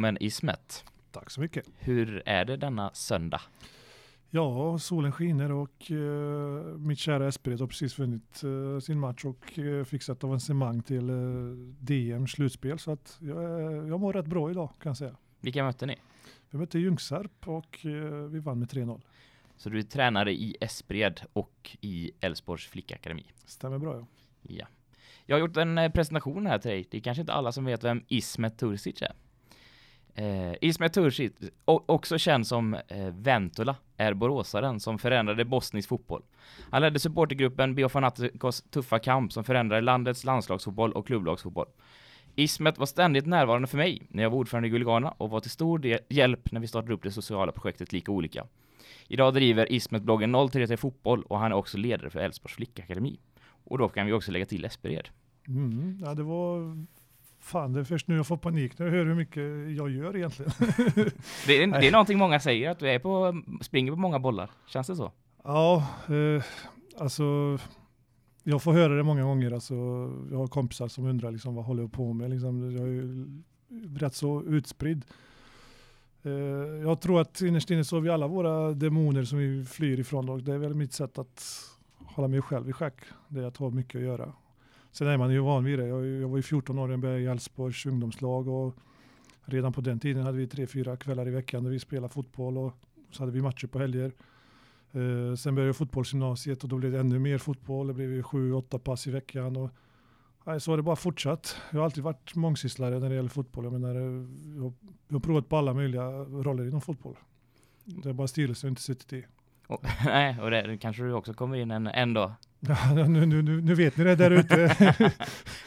välkommen Ismet. Tack så mycket. Hur är det denna söndag? Ja, solen skiner och uh, mitt kära Esperit har precis vunnit uh, sin match och uh, fixat avancemang till uh, DM slutspel. Så att jag, jag mår rätt bra idag kan jag säga. Vilka mötte ni? Vi mötte Ljungsarp och vi vann med 3-0. Så du är tränare i Espred och i Älvsborgs flickakademi? Stämmer bra ja. Ja. Jag har gjort en presentation här till dig. Det är kanske inte alla som vet vem Ismet Tursic är. Eh, Ismet Tursic, också känd som eh, Ventola, är boråsaren som förändrade bosnisk fotboll. Han ledde supportergruppen BH Fanaticos tuffa kamp som förändrade landets landslagsfotboll och klubblagsfotboll. Ismet var ständigt närvarande för mig när jag var ordförande i Gulligana och var till stor del hjälp när vi startade upp det sociala projektet Lika Olika. Idag driver Ismet bloggen 033 Fotboll och han är också ledare för Älvsborgs flickakademi. Och då kan vi också lägga till Espered. Mm, ja, det var Fan, det är först nu jag får panik när jag hör hur mycket jag gör egentligen. det, är, det är någonting många säger, att du är på, springer på många bollar. Känns det så? Ja, eh, alltså jag får höra det många gånger. Alltså, jag har kompisar som undrar liksom, vad håller jag på med. Liksom, jag är rätt så utspridd. Eh, jag tror att innerst inne så har vi alla våra demoner som vi flyr ifrån. Och det är väl mitt sätt att hålla mig själv i schack. Det är att ha mycket att göra. Sen är man ju van vid det. Jag, jag var ju 14 år när jag började i Elfsborgs ungdomslag och redan på den tiden hade vi tre, fyra kvällar i veckan där vi spelade fotboll och så hade vi matcher på helger. Uh, sen började jag fotbollsgymnasiet och då blev det ännu mer fotboll. Det blev sju, åtta pass i veckan. Och, nej, så har det bara fortsatt. Jag har alltid varit mångsysslare när det gäller fotboll. Jag, menar, jag, jag har provat på alla möjliga roller inom fotboll. Det är bara styrelsen jag inte suttit i. Och, nej, och det kanske du också kommer in en, en dag Ja, nu, nu, nu vet ni det där ute.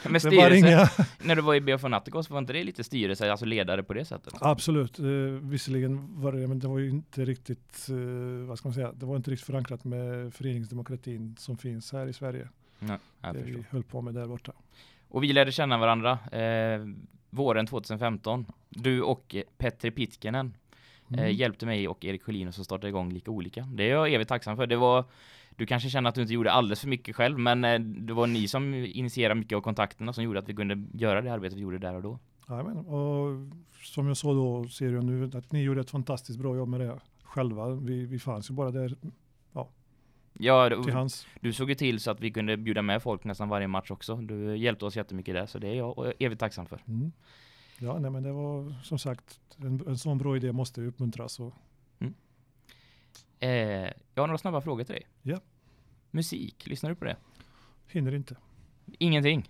Men styrelse, när du var i BF var inte det lite styrelse, alltså ledare på det sättet? Absolut, eh, visserligen var det, men det var ju inte riktigt, eh, vad ska man säga, det var inte riktigt förankrat med föreningsdemokratin som finns här i Sverige. Nej, det förstår. vi höll på med där borta. Och vi lärde känna varandra eh, våren 2015. Du och Petri Pitkinen eh, mm. hjälpte mig och Erik Sjölin att starta igång Lika Olika. Det är jag evigt tacksam för. Det var du kanske känner att du inte gjorde alldeles för mycket själv, men eh, det var ni som initierade mycket av kontakterna som gjorde att vi kunde göra det arbetet vi gjorde där och då. Ja, men, och som jag sa då ser jag nu att ni gjorde ett fantastiskt bra jobb med det själva. Vi, vi fanns ju bara där ja, du, till hans. Du såg ju till så att vi kunde bjuda med folk nästan varje match också. Du hjälpte oss jättemycket där, så det är jag evigt tacksam för. Mm. Ja, nej, men det var som sagt en, en sån bra idé måste uppmuntras. Och, Eh, jag har några snabba frågor till dig. Ja. Musik, lyssnar du på det? Hinner inte. Ingenting?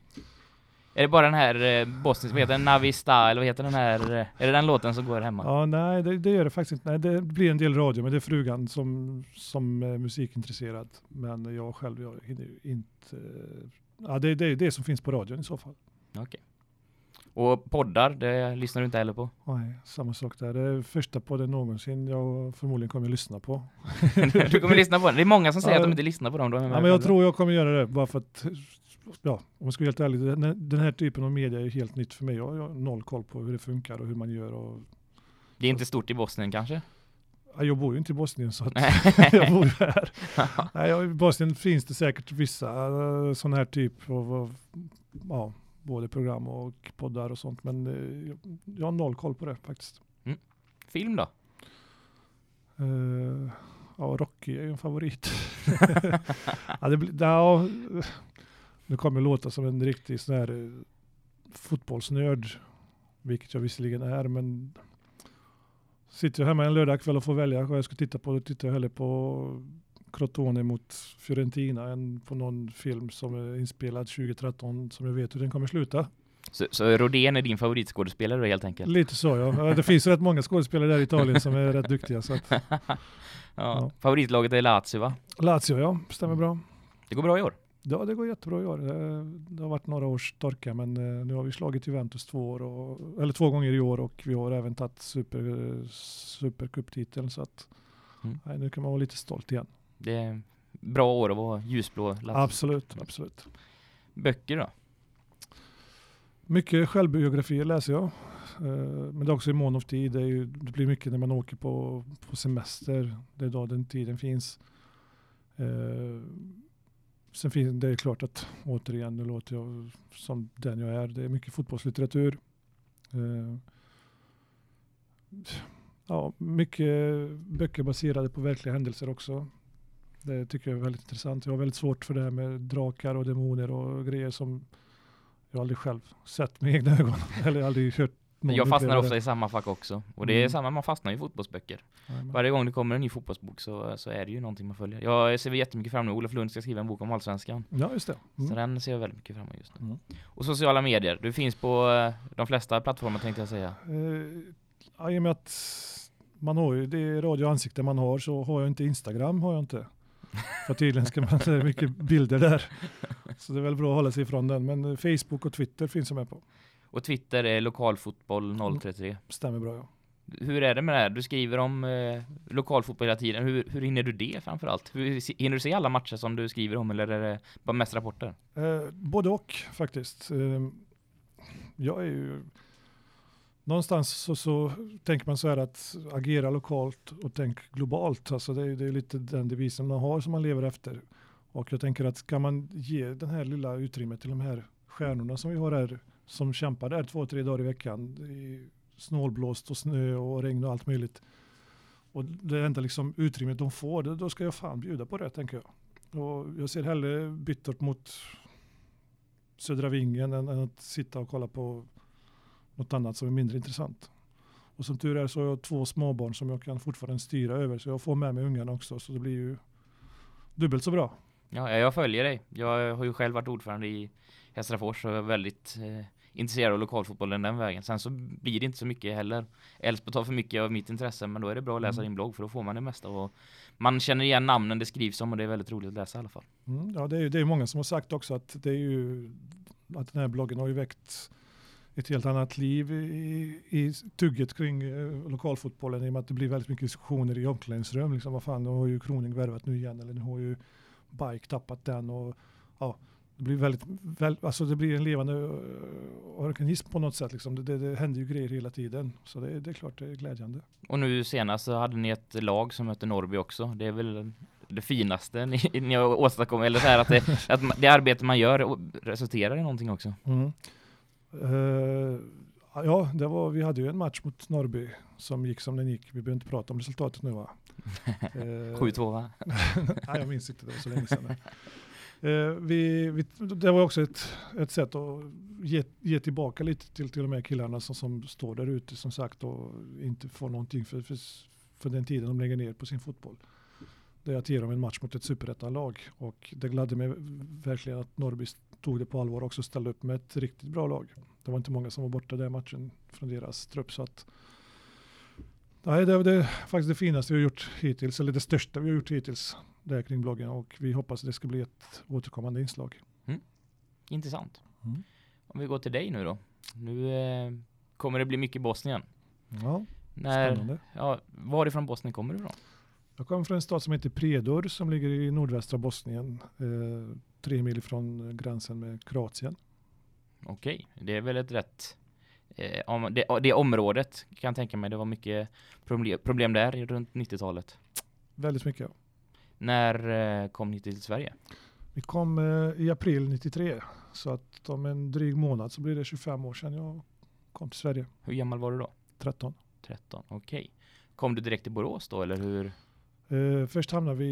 Är det bara den här eh, bosniska, vad heter den? Navista, eller vad heter den här? Eh, är det den låten som går hemma? Ja, nej, det, det gör det faktiskt inte. Nej, det blir en del radio, men det är frugan som, som är musikintresserad. Men jag själv, jag hinner inte. Ja, det är det, det som finns på radion i så fall. Okej. Okay. Och poddar, det lyssnar du inte heller på? Nej, samma sak där. Det är första podden någonsin jag förmodligen kommer att lyssna på. du kommer att lyssna på den? Det är många som säger ja, att de inte lyssnar på dem. ja, men jag tror jag kommer att göra det bara för att, ja, om jag ska vara helt ärlig, den här typen av media är helt nytt för mig. Jag har noll koll på hur det funkar och hur man gör. Och, det är inte stort i Bosnien kanske? Jag bor ju inte i Bosnien så att jag bor här. Nej, I Bosnien finns det säkert vissa uh, sådana här typ av, ja, både program och poddar och sånt. Men eh, jag har noll koll på det faktiskt. Mm. Film då? Uh, ja, Rocky är ju en favorit. ja, det, ja, nu kommer det låta som en riktig sån här uh, fotbollsnörd, vilket jag visserligen är, men sitter jag hemma en lördagkväll och får välja vad jag ska titta på, då tittar jag hellre på Crotone mot Fiorentina än på någon film som är inspelad 2013 som jag vet hur den kommer sluta. Så, så Rodén är din favoritskådespelare helt enkelt? Lite så ja. Det finns rätt många skådespelare där i Italien som är rätt duktiga. Så att, ja. Ja. Favoritlaget är Lazio va? Lazio ja, stämmer bra. Det går bra i år? Ja, det går jättebra i år. Det har varit några års torka, men eh, nu har vi slagit Juventus två, år och, eller två gånger i år och vi har även tagit super, supercuptiteln. Så att, mm. nej, nu kan man vara lite stolt igen. Det är bra år att vara ljusblå. Lasse. Absolut, absolut. Böcker då? Mycket självbiografier läser jag. Eh, men det är också i mån av tid. Det, ju, det, blir mycket när man åker på, på semester. Det är då den tiden finns. Eh, sen finns det är klart att återigen, nu låter jag som den jag är. Det är mycket fotbollslitteratur. Eh, ja, mycket böcker baserade på verkliga händelser också. Det tycker jag är väldigt intressant. Jag har väldigt svårt för det här med drakar och demoner och grejer som jag aldrig själv sett med egna ögon. Eller aldrig hört någon Jag fastnar ofta i samma fack också. Och det är Mm. samma, man fastnar i fotbollsböcker. Jajamän. Varje gång det kommer en ny fotbollsbok så, så är det ju någonting man följer. Jag ser jättemycket fram emot, Olof Lund ska skriva en bok om Allsvenskan. Ja, just det. Så Mm. den ser jag väldigt mycket fram emot just nu. Mm. Och sociala medier, du finns på eh, de flesta plattformar tänkte jag säga. Ja, I och med att man har ju det radioansikte man har så har jag inte Instagram. har jag inte. För tydligen ska man, det är mycket bilder där. Så det är väl bra att hålla sig ifrån den. Men eh, Facebook och Twitter finns jag med på. Och Twitter är lokalfotboll 033. Stämmer bra ja. Hur är det med det här? Du skriver om eh, lokalfotboll hela tiden. Hur, hur hinner du det framförallt? Hur, se- hinner du se alla matcher som du skriver om eller är det bara mest rapporter? Eh, både och faktiskt. Eh, jag är ju... Någonstans så, så tänker man så här att agera lokalt och tänk globalt. Alltså det, är- det är lite den devisen man har som man lever efter. Och jag tänker att ska man ge den här lilla utrymmet till de här stjärnorna som vi har här som kämpar där två, tre dagar i veckan i snålblåst och snö och regn och allt möjligt. Och det enda liksom utrymmet de får, det, då ska jag fan bjuda på det tänker jag. Och jag ser hellre bittert mot Södra Vingen än, än att sitta och kolla på något annat som är mindre intressant. Och som tur är så har jag två småbarn som jag kan fortfarande styra över så jag får med mig ungarna också så det blir ju dubbelt så bra. Ja, jag följer dig. Jag har ju själv varit ordförande i Hästrafors och är väldigt eh, intresserad av lokalfotbollen den vägen. Sen så blir det inte så mycket heller. Elfsborg tar för mycket av mitt intresse, men då är det bra att läsa Mm. din blogg för då får man det mesta. Och man känner igen namnen det skrivs om och det är väldigt roligt att läsa i alla fall. Mm, ja, det är, det är många som har sagt också att det är ju att den här bloggen har ju väckt ett helt annat liv i, i tugget kring eh, lokalfotbollen i och med att det blir väldigt mycket diskussioner i omklädningsrum. Liksom, vad fan, nu har ju Kroning värvat nu igen eller nu har ju Bike tappat den och ja, det blir väldigt, väl, alltså det blir en levande eh, organism på något sätt. Liksom. Det, det, det händer ju grejer hela tiden. Så det, det är klart det är glädjande. Och nu senast så hade ni ett lag som mötte Norrby också. Det är väl det finaste ni, ni har åstadkommit, eller så här att det, att det arbete man gör resulterar i någonting också. Mm. Eh, ja, det var, vi hade ju en match mot Norrby som gick som den gick. Vi behöver inte prata om resultatet nu va? Eh, 7-2 va? Nej, jag minns inte, det så länge sedan. Eh, vi, vi, det var också ett, ett sätt att ge, ge tillbaka lite till, till de här killarna som, som står där ute som sagt och inte får någonting för, för, för den tiden de lägger ner på sin fotboll. Det är att ge dem en match mot ett superettanlag och det gladde mig verkligen att Norrby tog det på allvar och också ställde upp med ett riktigt bra lag. Det var inte många som var borta den matchen från deras trupp så att Nej, det är det, faktiskt det finaste vi har gjort hittills, eller det största vi har gjort hittills där kring bloggen och vi hoppas att det ska bli ett återkommande inslag. Intressant. Mm. Om vi går till dig nu då. Nu eh, kommer det bli mycket Bosnien. Ja, När, spännande. ja, varifrån Bosnien kommer du ifrån? Jag kommer från en stad som heter Predor som ligger i nordvästra Bosnien, eh, tre mil från gränsen med Kroatien. Okej, det är väl ett rätt eh, om det, det området kan jag tänka mig det var mycket problem, problem där runt 90-talet. Väldigt mycket. När eh, kom ni till Sverige? Vi kom eh, i april 93 så att om en dryg månad så blir det 25 år sedan jag kom till Sverige, Hur gammal var du då? 13. 13, okej. Kom du direkt till Borås då eller hur? Eh, först hamnade vi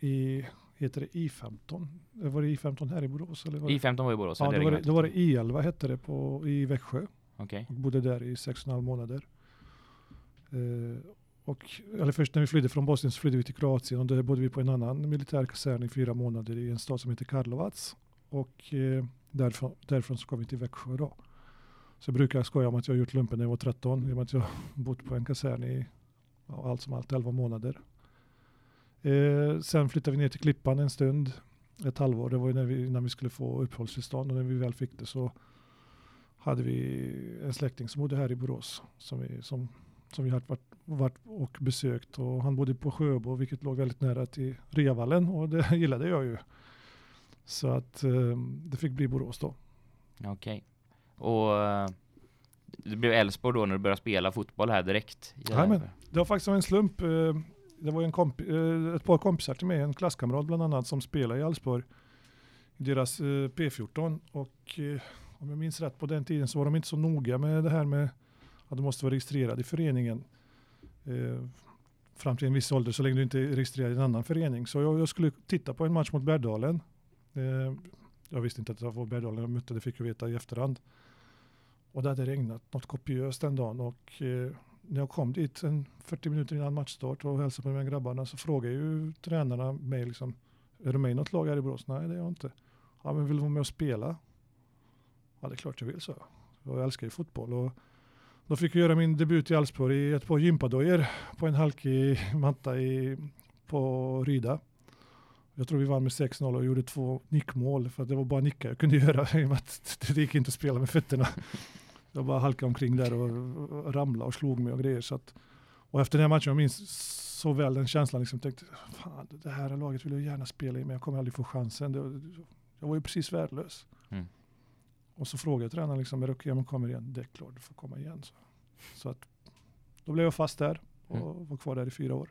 i, heter det I15? Eh, Var det I15 här i Borås? Eller var det? I15 var i Borås? Ja, då var, det, då var det I11 hette det på, i Växjö. Okej. och bodde där i sex och en halv månader. Eh, och, eller först när vi flydde från Bosnien så flydde vi till Kroatien och där bodde vi på en annan militär kasern i fyra månader i en stad som heter Karlovac. Och eh, därifrån, därifrån så kom vi till Växjö då. Så jag brukar skoja om att jag har gjort lumpen när jag var 13 i och med att jag bott på en kasern i ja, allt som allt 11 månader. Eh, sen flyttade vi ner till Klippan en stund, ett halvår. Det var ju när vi, när vi skulle få uppehållstillstånd och när vi väl fick det så hade vi en släkting som bodde här i Borås som vi, som, som vi hade varit, varit och besökt och han bodde på Sjöbo vilket låg väldigt nära till Reavallen och det gillade jag ju. Så att eh, det fick bli Borås då. Okej. Och eh, det blev Elfsborg då när du började spela fotboll här direkt? Jajamän. Det var faktiskt en slump. eh, det var en komp- eh, ett par kompisar till mig, en klasskamrat bland annat som spelade i Elfsborg i deras eh, P14 och eh, om jag minns rätt på den tiden så var de inte så noga med det här med att du måste vara registrerad i föreningen fram till en viss ålder så länge du inte är registrerad i en annan förening. Så jag, jag skulle titta på en match mot Bärdalen. Jag visste inte att det var Bärdalen jag mötte, det fick jag veta i efterhand. Och det hade regnat något kopiöst den dagen och eh, när jag kom dit en 40 minuter innan matchstart och hälsade på de här grabbarna så frågade ju tränarna mig liksom, är du med i något lag här i Borås? Nej det är jag inte. Ja men vill du vara med och spela? Ja det är klart jag vill så. Jag älskar ju fotboll och då fick jag göra min debut i Elfsborg i ett par gympadojor på en halkig matta i, på Ryda. Jag tror vi vann med 6-0 och gjorde två nickmål för att det var bara nickar jag kunde göra i och med att det gick inte att spela med fötterna. Jag bara halkade omkring där och ramlade och slog mig och grejer. Så att, och efter den matchen, jag minns så väl den känslan, liksom tänkte, fan det här laget vill jag gärna spela i men jag kommer aldrig få chansen. Det, jag var ju precis värdelös. Mm. Och så frågade tränaren, liksom, är det okej om jag kommer igen? Det är klart, du får komma igen. Så, så att, då blev jag fast där och mm. var kvar där i fyra år.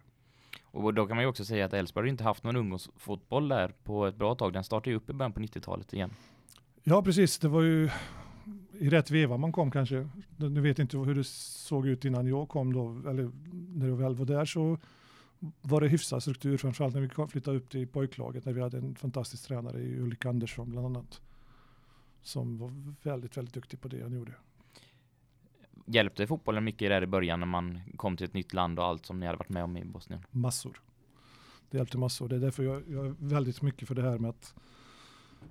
Och då kan man ju också säga att Elfsborg inte haft någon ungdomsfotboll där på ett bra tag. Den startade ju upp i början på 90-talet igen. Ja, precis. Det var ju i rätt veva man kom kanske. Nu vet inte hur det såg ut innan jag kom då, eller när jag väl var där så var det hyfsad struktur, framförallt när vi flyttade upp till pojklaget, när vi hade en fantastisk tränare i Ulrik Andersson bland annat. Som var väldigt, väldigt duktig på det han gjorde. Hjälpte fotbollen mycket där i början när man kom till ett nytt land och allt som ni hade varit med om i Bosnien? Massor. Det hjälpte massor. Det är därför jag, jag är väldigt mycket för det här med att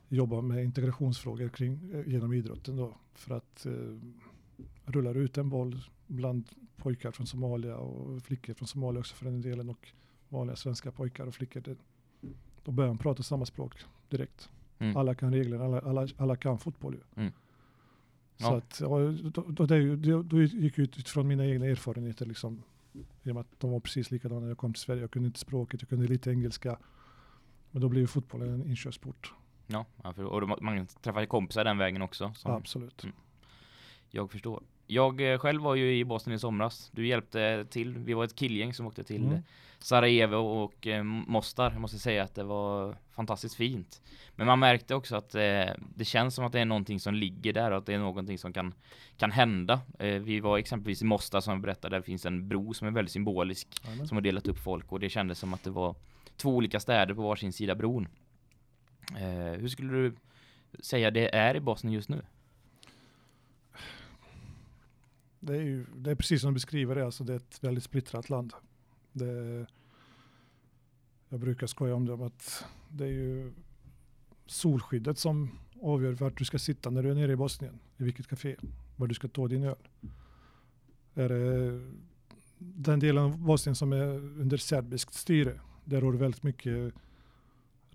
jobba med integrationsfrågor kring, eh, genom idrotten då. För att eh, rullar ut en boll bland pojkar från Somalia och flickor från Somalia också för den delen och vanliga svenska pojkar och flickor. Det, då börjar man prata samma språk direkt. Mm. Alla kan reglerna, alla, alla, alla kan fotboll ju. Mm. Ja. Så att, då, då, då, då gick jag utifrån mina egna erfarenheter liksom. I och med att de var precis likadana när jag kom till Sverige. Jag kunde inte språket, jag kunde lite engelska. Men då blev fotbollen en inkörsport. Ja, och man träffar ju kompisar den vägen också. Som, Absolut. Mm, jag förstår. Jag eh, själv var ju i Bosnien i somras. Du hjälpte till. Vi var ett killgäng som åkte till mm. Sarajevo och eh, Mostar. Jag måste säga att det var fantastiskt fint. Men man märkte också att eh, det känns som att det är någonting som ligger där och att det är någonting som kan, kan hända. Eh, vi var exempelvis i Mostar som jag berättade. Där finns en bro som är väldigt symbolisk. Amen. Som har delat upp folk och det kändes som att det var två olika städer på varsin sida bron. Eh, hur skulle du säga det är i Bosnien just nu? Det är, ju, det är precis som du beskriver det, alltså det är ett väldigt splittrat land. Det, jag brukar skoja om det, att det är ju solskyddet som avgör vart du ska sitta när du är nere i Bosnien, i vilket café, var du ska ta din öl. Är det den delen av Bosnien som är under serbiskt styre, där har du väldigt mycket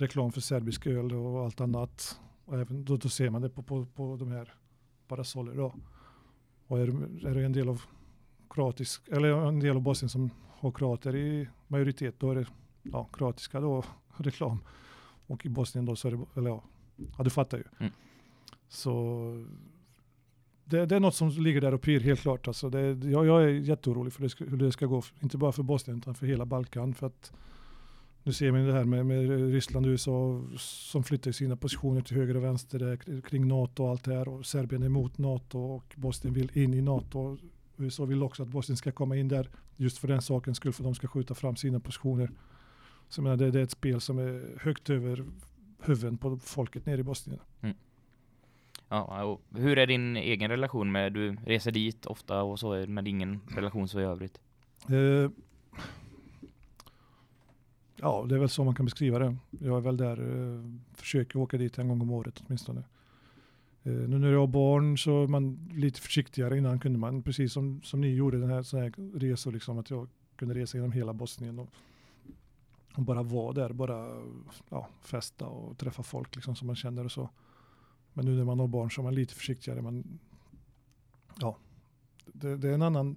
reklam för serbisk öl och allt annat. Och även då, då ser man det på, på, på de här parasoller då. Och är, är det en del av kroatisk, eller en del av Bosnien som har kroater i majoritet, då är det ja, kroatiska då reklam. Och i Bosnien då så är det, eller ja, ja du fattar ju. Mm. Så det, det, är något som ligger där och pyr helt klart. Alltså det, jag, jag är jätteorolig för det, hur det ska gå, inte bara för Bosnien utan för hela Balkan. För att nu ser man det här med, med Ryssland och USA som flyttar sina positioner till höger och vänster där, kring NATO och allt det här. Och Serbien är emot NATO och Bosnien vill in i NATO. USA vill också att Bosnien ska komma in där just för den sakens skull för de ska skjuta fram sina positioner. Så menar, det, det, är ett spel som är högt över huvuden på folket nere i Bosnien. Mm. Ja, hur är din egen relation med, du reser dit ofta och så, men ingen relation så i övrigt? Eh, Ja, det är väl så man kan beskriva det. Jag är väl där, eh, försöker åka dit en gång om året åtminstone. Eh, nu när jag har barn så är man lite försiktigare. Innan kunde man, precis som, som ni gjorde, den här, sån här resor, liksom, att jag kunde resa genom hela Bosnien och, och bara vara där, bara ja, festa och träffa folk liksom, som man känner och så. Men nu när man har barn så är man lite försiktigare. Man, ja, det, det är en annan,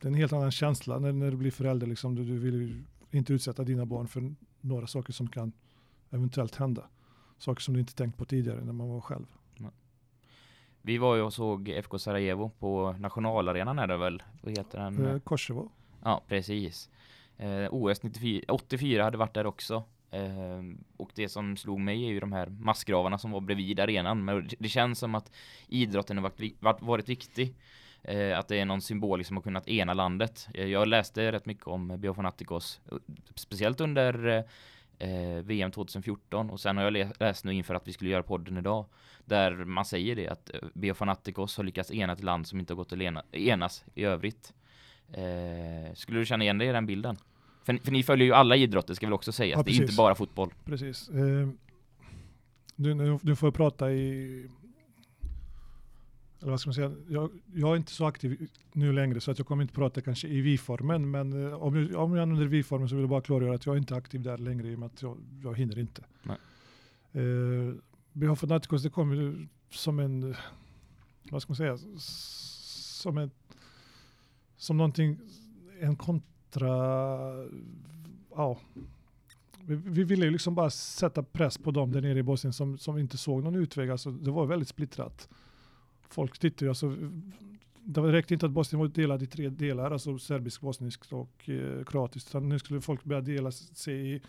det är en helt annan känsla när, när du blir förälder. Liksom. Du, du vill inte utsätta dina barn för några saker som kan eventuellt hända. Saker som du inte tänkt på tidigare när man var själv. Vi var ju och såg FK Sarajevo på nationalarenan är det väl? Vad heter den? Eh, Kosovo. Ja, precis. Eh, OS 94, 84 hade varit där också. Eh, och det som slog mig är ju de här massgravarna som var bredvid arenan. Men det känns som att idrotten har varit, varit viktig att det är någon symbol som har kunnat ena landet. Eh, jag läste rätt mycket om Biofanaticos, speciellt under eh, VM 2014 och sen har jag läst nu inför att vi skulle göra podden idag där man säger det att Biofanaticos har lyckats ena ett land som inte har gått att enas i övrigt. Eh, skulle du känna igen dig i den bilden? För, för ni följer ju alla idrotter ska väl också säga. Ja, det är inte bara fotboll. Precis. Eh, du, nu får prata i eller vad ska man säga, jag, jag, är inte så aktiv nu längre så att jag kommer inte prata kanske i vi-formen men eh, om, jag, om jag använder vi-formen så vill jag bara klargöra att jag är inte aktiv där längre i och med att jag, jag hinner inte. Eh, Behalf of Naticos det kommer som en, vad ska man säga, som en, som någonting, en kontra, ja, vi, vi ville ju liksom bara sätta press på dem där nere i Bosnien som, som inte såg någon utväg. Alltså, det var väldigt splittrat. Folk tyckte ju alltså, det räckte inte att Bosnien var delad i tre delar, alltså serbisk, bosnisk och eh, kroatisk, utan nu skulle folk börja dela sig i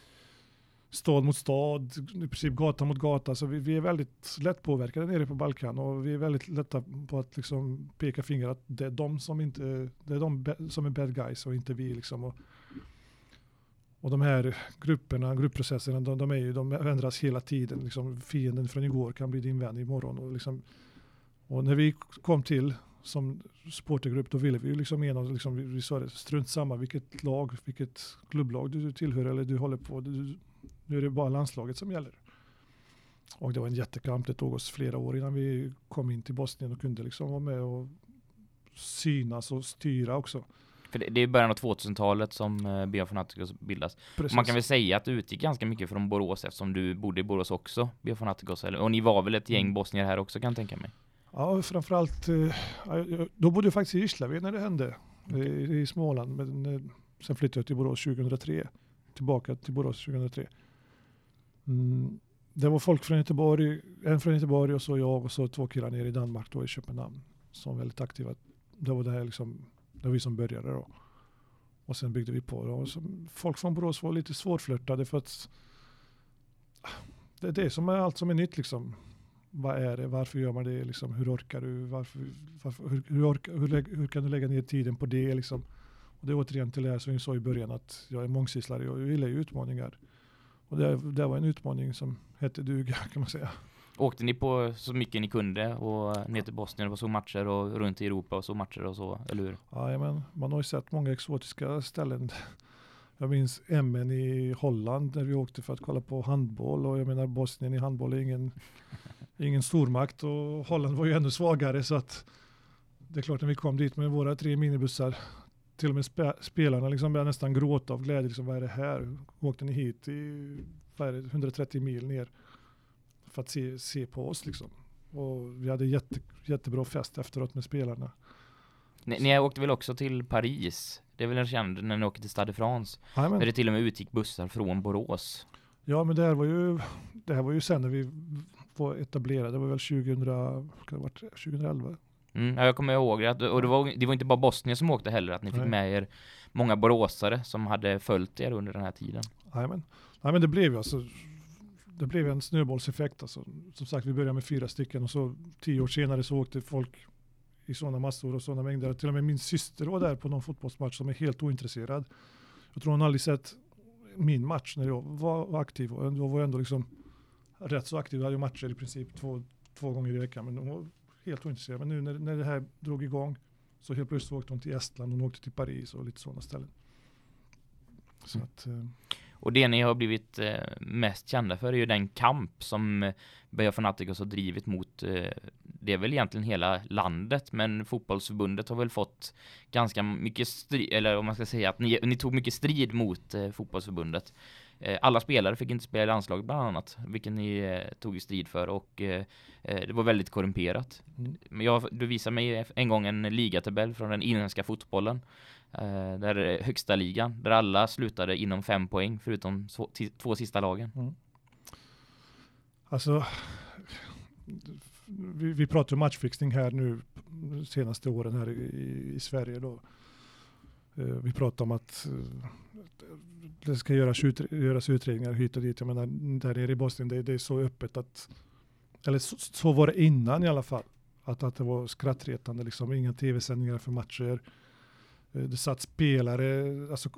stad mot stad, i princip gata mot gata. Så vi, vi är väldigt lättpåverkade nere på Balkan och vi är väldigt lätta på att liksom peka finger att det är de som inte, det är de som är bad guys och inte vi liksom. Och, och de här grupperna, gruppprocesserna, de, de, är ju, de ändras hela tiden. Liksom, fienden från igår kan bli din vän imorgon. Och, liksom, och när vi kom till som supportergrupp, då ville vi ju liksom enas, liksom, vi, vi sa det, strunt samma vilket lag, vilket klubblag du tillhör eller du håller på. Du, nu är det bara landslaget som gäller. Och det var en jättekamp. Det tog oss flera år innan vi kom in till Bosnien och kunde liksom vara med och synas och styra också. För det, är början av 2000-talet som uh, Björn Fanaticos bildas. Precis. Man kan väl säga att du utgick ganska mycket från Borås eftersom du bodde i Borås också, Björn Fanaticos. Och ni var väl ett gäng mm. bosnier här också kan jag tänka mig? Ja, framförallt. Uh, då bodde jag faktiskt i Gislaved när det hände. Okay. I, Småland. Men sen flyttade jag till Borås 2003. Tillbaka till Borås 2003. Mm, det var folk från Göteborg, en från Göteborg och så jag och så två killar nere i Danmark då i Köpenhamn som var väldigt aktiva. Det var det här liksom, det var vi som började då. Och sen byggde vi på. Då. Folk från Borås var lite svårflörtade för att det är det som är allt som är nytt liksom. Vad är det? Varför gör man det? Liksom, hur orkar du? Varför, varför, hur, hur, orkar, hur, hur, kan du lägga ner tiden på det? Liksom? Och det är återigen till det här som jag sa i början att jag är mångsysslare. Jag gillar ju utmaningar. Och det, det var en utmaning som hette duga kan man säga. Åkte ni på så mycket ni kunde och ner till Bosnien och så matcher och runt i Europa och så matcher och så, eller hur? Ja, men man har ju sett många exotiska ställen. Jag minns MN i Holland när vi åkte för att kolla på handboll och jag menar Bosnien i handboll är ingen, ingen stormakt och Holland var ju ännu svagare så att det är klart när vi kom dit med våra tre minibussar till och med spe, spelarna liksom började nästan gråta av glädje. Liksom, vad är det här? Åkte ni hit i det, 130 mil ner för att se, se på oss liksom. Och vi hade jätte, jättebra fest efteråt med spelarna. Ni, ni åkte väl också till Paris? Det är väl en känd när ni åkte till Stade France? Amen. Där det till och med utgick bussar från Borås. Ja, men det här var ju, det här var ju sen när vi var etablerade. Det var väl 2000, kan det varit 2011? Mm, jag kommer ihåg det. Och det var, det var inte bara Bosnien som åkte heller, att ni fick Nej. med er många boråsare som hade följt er under den här tiden. Nej men, Nej, men det blev ju alltså, det blev en snöbollseffekt. Alltså. Som sagt, vi började med fyra stycken och så tio år senare så åkte folk i sådana massor och sådana mängder. Till och med min syster var där på någon fotbollsmatch som är helt ointresserad. Jag tror hon aldrig sett min match när jag var aktiv. Och då var jag ändå liksom rätt så aktiv. Jag hade matcher i princip två, två gånger i veckan. Men hon var helt ointresserad. Men nu när, när det här drog igång så helt plötsligt åkte hon till Estland, hon åkte till Paris och lite sådana ställen. Så mm. att, eh. och det ni har blivit eh, mest kända för är ju den kamp som eh, Böja Fanaticos har drivit mot, eh, det är väl egentligen hela landet, men fotbollsförbundet har väl fått ganska mycket strid, eller om man ska säga att ni, ni tog mycket strid mot eh, fotbollsförbundet. Eh, alla spelare fick inte spela i landslaget bland annat, vilket ni eh, tog strid för och eh, det var väldigt korrumperat. Mm. Jag, du visade mig en gång en ligatabell från den inhemska fotbollen. Där högsta ligan, där alla slutade inom fem poäng förutom två sista lagen. Mm. Alltså, vi, vi pratar om matchfixning här nu senaste åren här i, i Sverige då. Eh, vi pratar om att eh, det ska göras, utre göras utredningar hit och dit. Jag menar, där nere i Bosnien, det, det är så öppet att, eller så, så, var det innan i alla fall, Att, att det var skrattretande, liksom, inga tv-sändningar för matcher. Eh, det satt spelare, alltså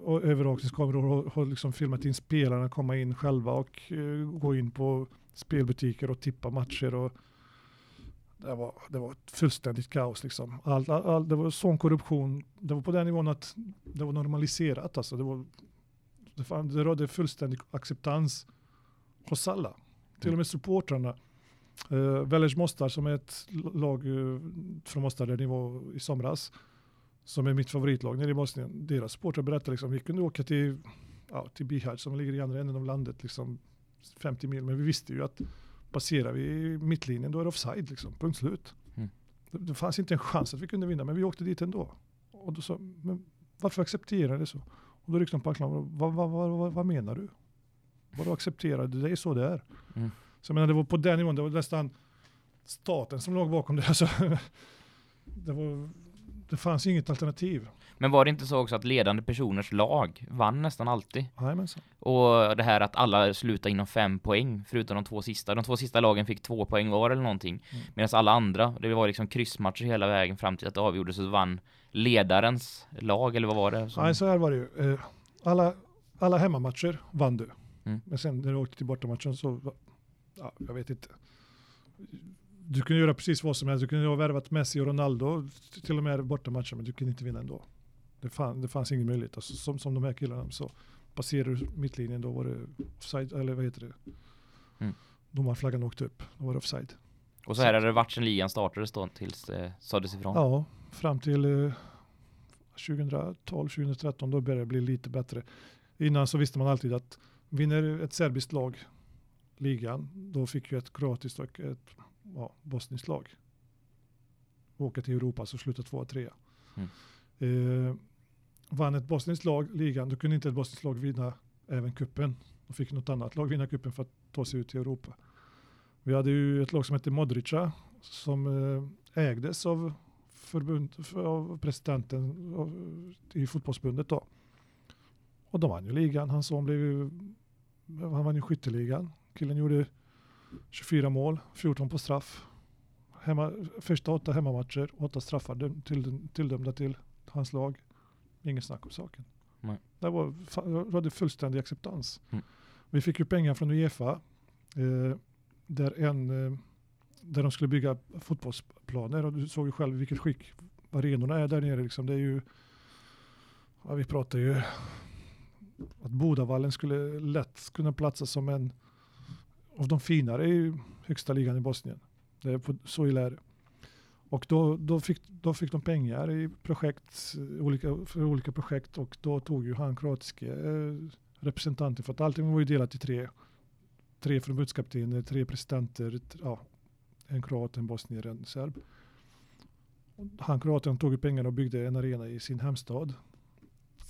och övervakningskameror har liksom filmat in spelarna komma in själva och uh, gå in på spelbutiker och tippa matcher. Och det, var, det var ett fullständigt kaos. Liksom. All, all, all, det var sån korruption. Det var på den nivån att det var normaliserat. Alltså. Det, var, det, fann, det rådde fullständig acceptans hos alla. Till och med supportrarna. Uh, Velej Mostar som är ett lag uh, från Mostar där ni var i somras som är mitt favoritlag nere i Bosnien. Deras supportrar berättade liksom, vi kunde åka till, ja, till Bihać som ligger i andra änden av landet, liksom 50 mil, men vi visste ju att passerar vi mittlinjen då är det offside, liksom, punkt slut. Mm. Det, det fanns inte en chans att vi kunde vinna, men vi åkte dit ändå. Och då sa, men varför accepterar det så? Och då ryckte de på axlarna, vad, vad, vad, vad, menar du? Vadå accepterar du? Det är så det är. Mm. Så jag menar, det var på den nivån, det var nästan staten som låg bakom det. Alltså, det var det fanns inget alternativ. Men var det inte så också att ledande personers lag vann nästan alltid? Jajamensan. Och det här att alla slutade inom fem poäng, förutom de två sista. De två sista lagen fick två poäng var eller någonting. Mm. Medan alla andra, det var liksom kryssmatcher hela vägen fram till att det avgjordes så vann ledarens lag, eller vad var det? Som... Nej, så här var det ju. Eh, Alla, alla hemmamatcher vann du. Mm. Men sen när du åkte till bortamatchen så, ja, jag vet inte. Du kunde göra precis vad som helst. Du kunde ha värvat Messi och Ronaldo till och med bortamatchen, men du kunde inte vinna ändå. Det, fann, det fanns ingen möjlighet. Alltså, som, som de här killarna så passerar du mittlinjen då var det offside, eller vad heter det? Mm. Domarflaggan åkte upp, då var det offside. Och så här hade det varit sedan ligan startades då tills det sades ifrån. Ja, fram till eh, 2012, 2013 då började det bli lite bättre. Innan så visste man alltid att vinner ett serbiskt lag ligan, då fick ju ett kroatiskt och ett ja, bosniskt lag åka till Europa så slutar två och tre. Mm. Eh, vann ett bosniskt lag ligan, då kunde inte ett bosniskt lag vinna även kuppen. Då fick något annat lag vinna kuppen för att ta sig ut till Europa. Vi hade ju ett lag som hette Modrica som eh, ägdes av, förbund, av presidenten av, i fotbollsbundet då. Och de vann ju ligan. Hans son blev ju, han vann ju skytteligan. Killen gjorde 24 mål, 14 på straff. Hemma, första åtta hemmamatcher, åtta straffar tilldömda till hans lag. Inget snack om saken. Nej. Det var, rådde fullständig acceptans. Mm. Vi fick ju pengar från Uefa eh, där, en, eh, där de skulle bygga fotbollsplaner och du såg ju själv vilket skick arenorna är där nere. Liksom. Det är ju, ja, vi pratar ju att Bodavallen skulle lätt kunna platsa som en av de finare i högsta ligan i Bosnien. Det är på, så illa är det. Och då, då, fick, då fick de pengar i projekt, olika, för olika projekt och då tog ju han kroatiske eh, för att allting var ju delat i tre. Tre förbundskaptener, tre presidenter, ja, en kroat, en bosnier, en serb. Han kroaten tog ju pengarna och byggde en arena i sin hemstad.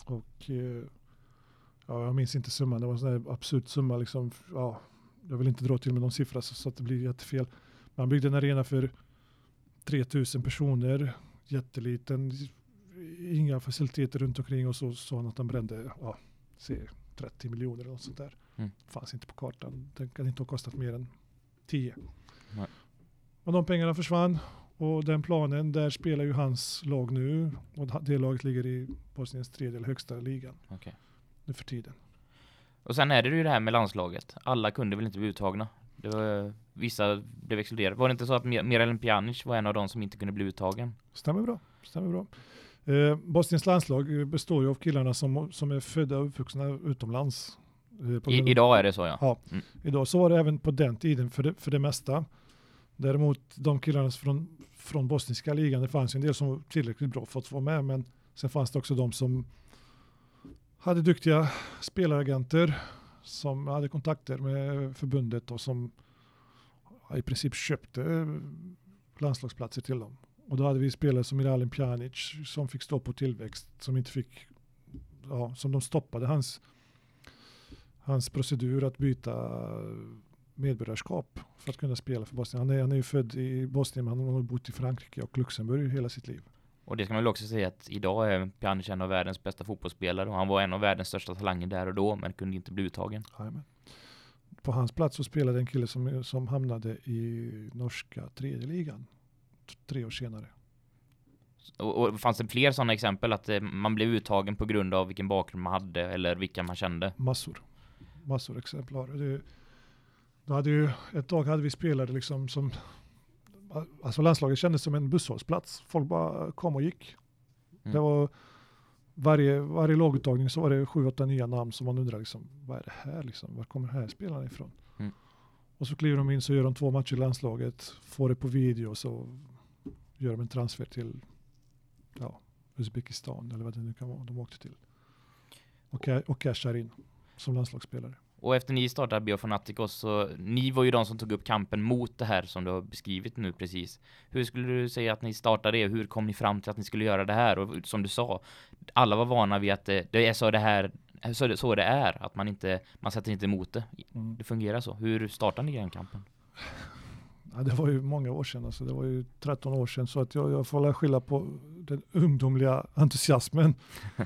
Och eh, ja, jag minns inte summan, det var en sån här absurd summa liksom. Ja, jag vill inte dra till med någon siffra så, så att det blir jättefel. Man byggde en arena för 3000 personer, jätteliten, inga faciliteter runt omkring och så sa han att han brände ja, se, 30 miljoner eller något sånt där. Mm. Fanns inte på kartan. Den kan inte ha kostat mer än 10. Nej. Och de pengarna försvann och den planen, där spelar ju hans lag nu och det laget ligger i Bosniens tredje eller högsta ligan Okej. nu för tiden. Och sen är det ju det här med landslaget. Alla kunde väl inte bli uttagna. Det var, vissa blev exkluderade. Var det inte så att Mir- Miralem Pjanic var en av de som inte kunde bli uttagen? Stämmer bra. Stämmer bra. Eh, Bosniens landslag består ju av killarna som, som är födda och uppvuxna utomlands. Eh, I, idag är det så ja. Ja, Mm. idag så var det även på den tiden för det, för det mesta. Däremot de killarna från, från bosniska ligan, det fanns ju en del som var tillräckligt bra för att vara med, men sen fanns det också de som hade duktiga spelaragenter som hade kontakter med förbundet och som i princip köpte eh, landslagsplatser till dem. Och då hade vi spelare som Miralem Pjanic som fick stå på tillväxt, som inte fick, ja, som de stoppade hans hans procedur att byta medborgarskap för att kunna spela för Bosnien. Han är, han är ju född i Bosnien men han har bott i Frankrike och Luxemburg hela sitt liv. Och det ska man väl också säga att idag är Pjanic en av världens bästa fotbollsspelare och han var en av världens största talanger där och då men kunde inte bli uttagen. Jajamän. På hans plats så spelade en kille som, som hamnade i norska tredje ligan. tre år senare. Och, och fanns det fler sådana exempel att eh, man blev uttagen på grund av vilken bakgrund man hade eller vilka man kände? Massor. Massor exemplar. Det, då hade ju, ett tag hade vi spelare liksom som, alltså landslaget kändes som en busshållplats. Folk bara kom och gick. Mm. Det var varje, varje laguttagning så var det sju, åtta nya namn som man undrade liksom, vad är det här liksom? Var kommer här spelarna ifrån? Mm. Och så kliver de in så gör de två matcher i landslaget, får det på video och så gör de en transfer till ja, Uzbekistan eller vad det nu kan vara de åkte till. Och, och cashar in som landslagsspelare. Och efter ni startade Biofanatics så ni var ju de som tog upp kampen mot det här som du har beskrivit nu precis. Hur skulle du säga att ni startade det? Hur kom ni fram till att ni skulle göra det här? Och som du sa, alla var vana vid att det, det är så det här så det, så det är, att man inte man sätter inte emot det. Mm. Det fungerar så. Hur startade ni den kampen? Ja, det var ju många år sedan, alltså. det var ju 13 år sedan, så att jag, jag får skylla på den ungdomliga entusiasmen.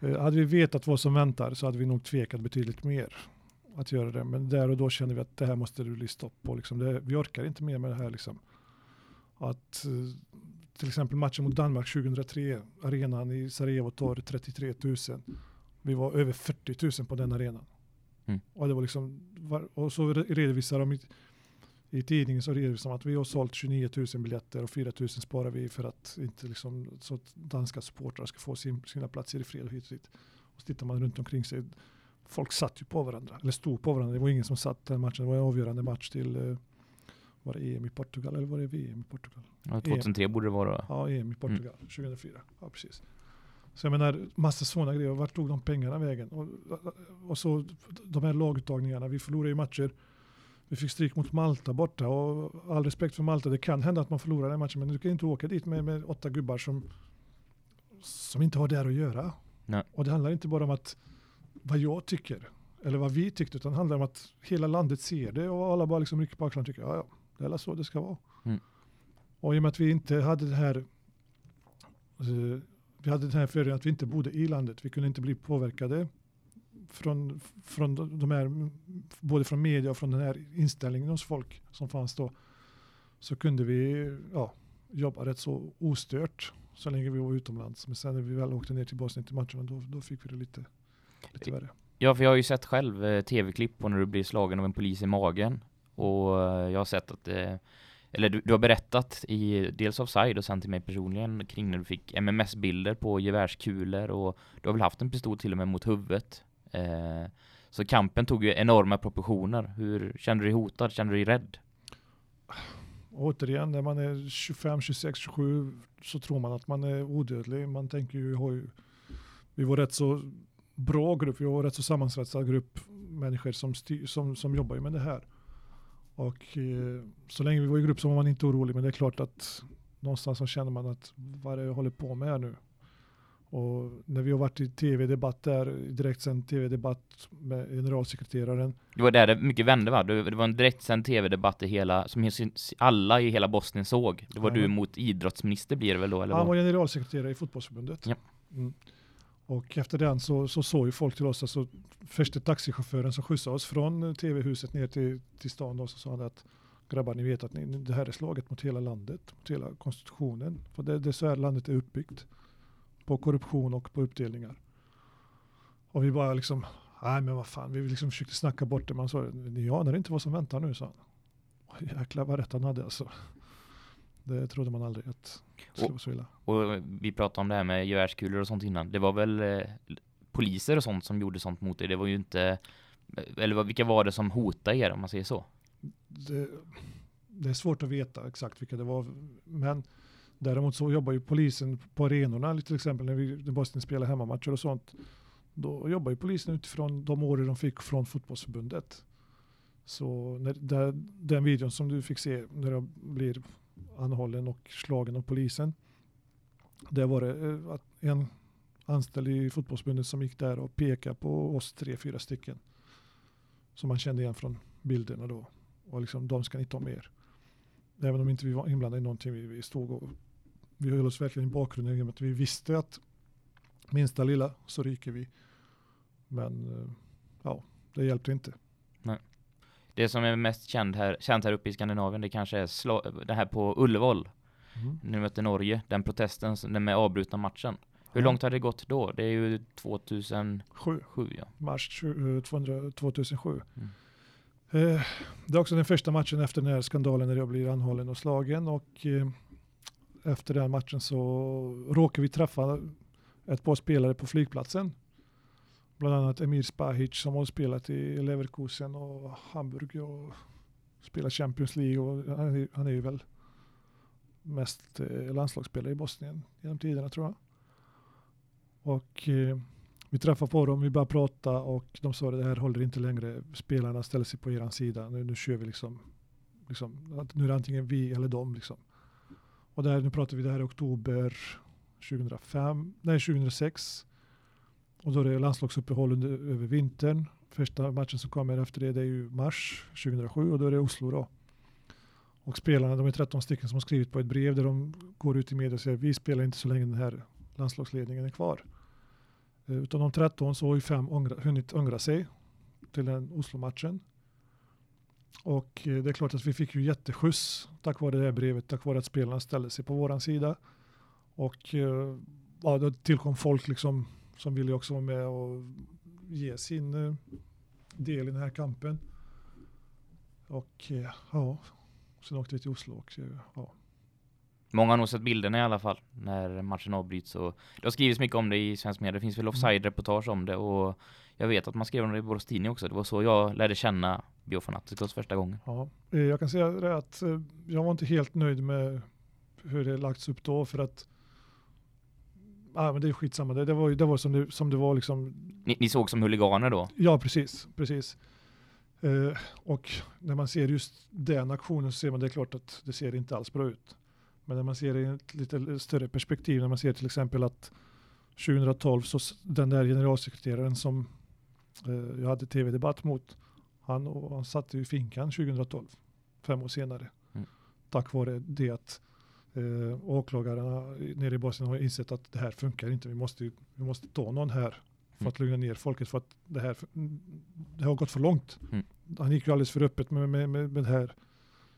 Eh, hade vi vetat vad som väntar så hade vi nog tvekat betydligt mer att göra det. Men där och då kände vi att det här måste det bli stopp på. Liksom. Det, vi orkar inte mer med det här. Liksom. Att, eh, till exempel matchen mot Danmark 2003, arenan i Sarajevo tar 33 000. Vi var över 40 000 på den arenan. Mm. Och, det var liksom, och så re- redovisar de i, i tidningen så redovisar de att vi har sålt 29 000 biljetter och 4 000 sparar vi för att inte liksom, så att danska supportrar ska få sin, sina platser i fred och hit och dit. Och så tittar man runt omkring sig. Folk satt ju på varandra, eller stod på varandra. Det var ingen som satt den matchen. Det var en avgörande match till, eh, var det EM i Portugal eller var det VM i Portugal? Ja, 2003 borde det vara. Ja, EM i Portugal 2004. Ja, precis. Så jag menar, massa sådana grejer. Vart tog de pengarna vägen? Och, och så de här laguttagningarna. Vi förlorade ju matcher. Vi fick stryk mot Malta borta och all respekt för Malta. Det kan hända att man förlorar den matchen, men du kan inte åka dit med, med åtta gubbar som, som inte har där att göra. Nej. Och det handlar inte bara om att vad jag tycker eller vad vi tyckte, utan det handlar om att hela landet ser det och alla bara liksom rycker på axlarna och tycker ja, ja, det är så det ska vara. Mm. Och i och med att vi inte hade det här eh, vi hade den här fördelen att vi inte bodde i landet. Vi kunde inte bli påverkade från, från de- här, både från media och från den här inställningen hos folk som fanns då. Så kunde vi ja, jobba rätt så ostört så länge vi var utomlands. Men sen när vi väl åkte ner till Bosnien till matcherna då, då fick vi det lite, lite värre. Ja, för jag har ju sett själv eh, tv-klipp på när du blir slagen av en polis i magen. Och eh, jag har sett att, eh, eller du, du har berättat i dels offside och sen till mig personligen kring när du fick MMS-bilder på gevärskulor och du har väl haft en pistol till och med mot huvudet. Eh, så kampen tog ju enorma proportioner. Hur kände du dig hotad? Kände du dig rädd? Återigen, när man är 25, 26, 27 så tror man att man är odödlig. Man tänker ju vi var rätt så bra grupp, vi var rätt så sammansvetsad grupp människor som, styr, som, som jobbar med det här. Och eh, så länge vi var i grupp så var man inte orolig, men det är klart att någonstans så känner man att vad är det jag håller på med här nu? Och när vi har varit i tv-debatt där, direktsänd tv-debatt med generalsekreteraren, Det var där det mycket vände va? Det var en direktsänd tv-debatt i hela, som alla i hela Bosnien såg. Det var du Jajamän. mot idrottsminister blir det väl då? Eller Han var generalsekreterare i fotbollsförbundet. Ja. Mm. Och efter den så, så såg ju folk till oss, alltså första taxichauffören som skjutsade oss från eh, tv-huset ner till, till stan då, så sa han att grabbar ni vet att ni, det här är slaget mot hela landet, mot hela konstitutionen. För det, det är så här landet är uppbyggt. På korruption och på uppdelningar. Och vi bara liksom, nej men vad fan, vi liksom försökte snacka bort det. Man sa, ni anar inte vad som väntar nu, sa han. Jäklar vad rätt han hade alltså. Det trodde man aldrig att det skulle vara så illa. Och vi pratade om det här med gevärskulor och sånt innan. Det var väl eh, poliser och sånt som gjorde sånt mot er. Det var ju inte, eller vad- vilka var det som hotade er om man säger så? det, det är svårt att veta exakt vilka det var. Men däremot så jobbar ju polisen på arenorna, till exempel när, vi, när Bosnien spelar hemmamatcher och sånt. Då jobbar ju polisen utifrån de order de fick från fotbollsförbundet. Så när, där, den videon som du fick se när jag blir anhållen och slagen av polisen. Det var det eh, en anställd i fotbollsbundet som gick där och pekade på oss tre, fyra stycken. Som man kände igen från bilderna då. Och liksom, de ska ni ta med er. Även om inte vi var inblandade i någonting. Vi, vi stod och vi höll oss verkligen i bakgrunden genom att vi visste att minsta lilla så ryker vi. Men eh, ja, det hjälpte inte. Det som är mest känd här, känt här uppe i Skandinavien, det kanske är slå, det här på Ullevål. Mm. Nu mötte Norge, den protesten, den med avbrutna matchen. Hur långt har det gått då? Det är ju 2007. Sju, ja. Mars 2007. Mm. Eh, det är också den första matchen efter den här skandalen när jag blir anhållen och slagen och eh, efter den matchen så råkar vi träffa ett par spelare på flygplatsen. Bland annat Emir Spahic som har spelat i Leverkusen och Hamburg och spelat Champions League och han är, han är ju väl mest eh, landslagsspelare i Bosnien genom tiderna tror jag. Och eh, vi träffade på dem, vi började prata och de sa att det här håller inte längre. Spelarna ställer sig på er sida. Nu, nu kör vi liksom, liksom, nu är det antingen vi eller dem liksom. Och där, nu pratar vi det här i oktober 2005, nej 2006. Och då är det landslagsuppehåll under, över vintern. Första matchen som kommer efter det, det är ju mars 2007 och då är det Oslo då. Och spelarna, de är 13 stycken som har skrivit på ett brev där de går ut i media och säger vi spelar inte så länge den här landslagsledningen är kvar. Eh, utan de 13 så har ju fem ångra, hunnit ångra sig till den Oslo-matchen. Och eh, det är klart att vi fick ju jätteskjuts tack vare det här brevet, tack vare att spelarna ställde sig på våran sida. Och eh, ja, det tillkom folk liksom som ville också vara med och ge sin del i den här kampen. Och ja, sen åkte vi till Oslo och ja, Många har nog sett bilderna i alla fall när matchen avbryts och det har skrivits mycket om det i svensk media. Det finns väl mm. offside-reportage om det och jag vet att man skrev om det i Borås tidning också. Det var så jag lärde känna Biofanaticos första gången. Ja, eh, jag kan säga det att eh, jag var inte helt nöjd med hur det lagts upp då för att Ja, men det är skitsamma. Det, det var, det var som, det, som det var liksom. Ni, ni såg som huliganer då? Ja, precis. precis. Uh, och när man ser just den aktionen så ser man det klart att det ser inte alls bra ut. Men när man ser det i ett lite större perspektiv, när man ser till exempel att 2012 så den där generalsekreteraren som eh, jag hade tv-debatt mot, han, han satte i finkan 2012, fem år senare. Mm. Tack vare det att eh, åklagarna nere i Bosnien har insett att det här funkar inte. Vi måste, vi måste ta någon här för mm. att lugna ner folket för att det här det har gått för långt. Mm. Han gick ju alldeles för öppet med, med, med, med det här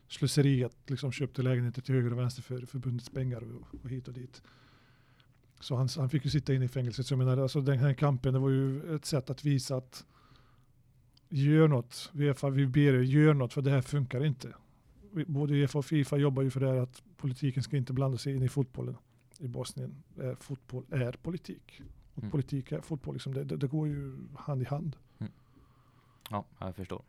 slöseriet, liksom köpte lägenheter till höger och vänster för förbundets pengar och, och hit och dit. Så han, han fick ju sitta inne i fängelset. Så jag menar, alltså den här kampen, det var ju ett sätt att visa att gör något, Uefa, vi ber er, gör något för det här funkar inte. Både Uefa och Fifa jobbar ju för det här att politiken ska inte blanda sig in i fotbollen i Bosnien. Fotboll är politik. Och mm. politik är fotboll, liksom det, det, det, går ju hand i hand. Mm. Ja, jag förstår.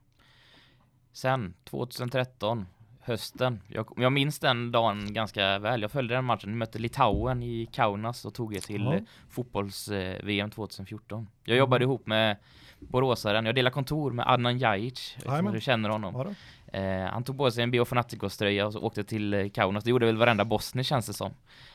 Sen 2013 hösten. Jag, jag minns den dagen ganska väl. Jag följde den matchen. Vi mötte Litauen i Kaunas och tog er till ja. fotbolls-VM 2014. Jag jobbade mm. ihop med boråsaren. Jag delar kontor med Adnan Jajic. Du känner honom. Eh, han tog på sig en Biofanaticos-tröja och åkte till eh, Kaunas. Det gjorde väl varenda bosnier känns det som.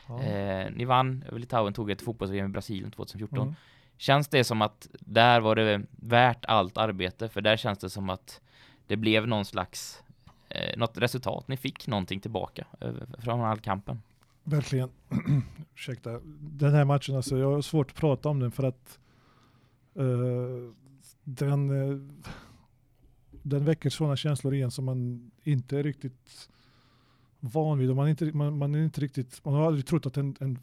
Ja. Eh, ni vann över Litauen, tog ett fotbolls-VM i Brasilien 2014. Mm. Känns det som att där var det värt allt arbete? För där känns det som att det blev någon slags eh, något resultat. Ni fick någonting tillbaka eh, från all kampen. Verkligen. Ursäkta. Den här matchen, alltså, jag har svårt att prata om den för att uh, den, uh, den väcker sådana känslor igen som man inte är riktigt van vid. Man, inte, man, man, är inte riktigt, man har aldrig trott att en, en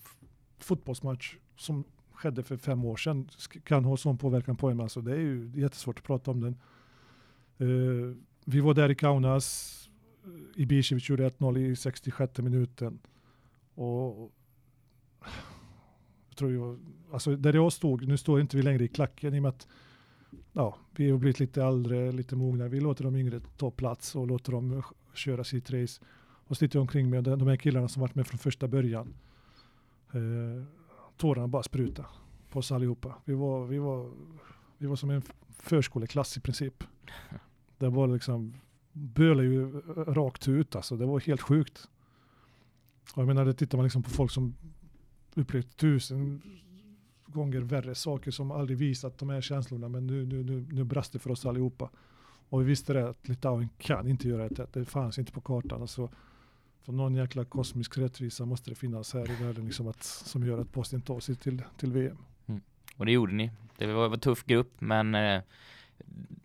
fotbollsmatch som skedde för fem år sedan kan ha sån påverkan på en. Alltså, det är ju jättesvårt att prata om den. Uh, vi var där i Kaunas. Ibišević gjorde 1-0 i 66 minuten. Och jag tror jag, alltså där jag stod, nu står inte vi längre i klacken i och med att ja, vi har blivit lite äldre, lite mogna. Vi låter de yngre ta plats och låter dem köra sitt race. Och så tittar jag omkring med de här killarna som varit med från första början. Eh, tårarna bara spruta på oss allihopa. Vi var, vi var, vi var som en förskoleklass i princip. Det var liksom, bölade ju eh, rakt ut alltså. Det var helt sjukt. Och jag menar, det tittar man liksom på folk som upplevt tusen gånger värre saker som aldrig visat de här känslorna. Men nu, nu, nu, nu brast det för oss allihopa. Och vi visste det att Litauen kan inte göra det. Det fanns inte på kartan. Alltså, för någon jäkla kosmisk rättvisa måste det finnas här i världen liksom att, som gör att Bosnien tar sig till, till VM. Mm. Och det gjorde ni. Det var en tuff grupp men eh,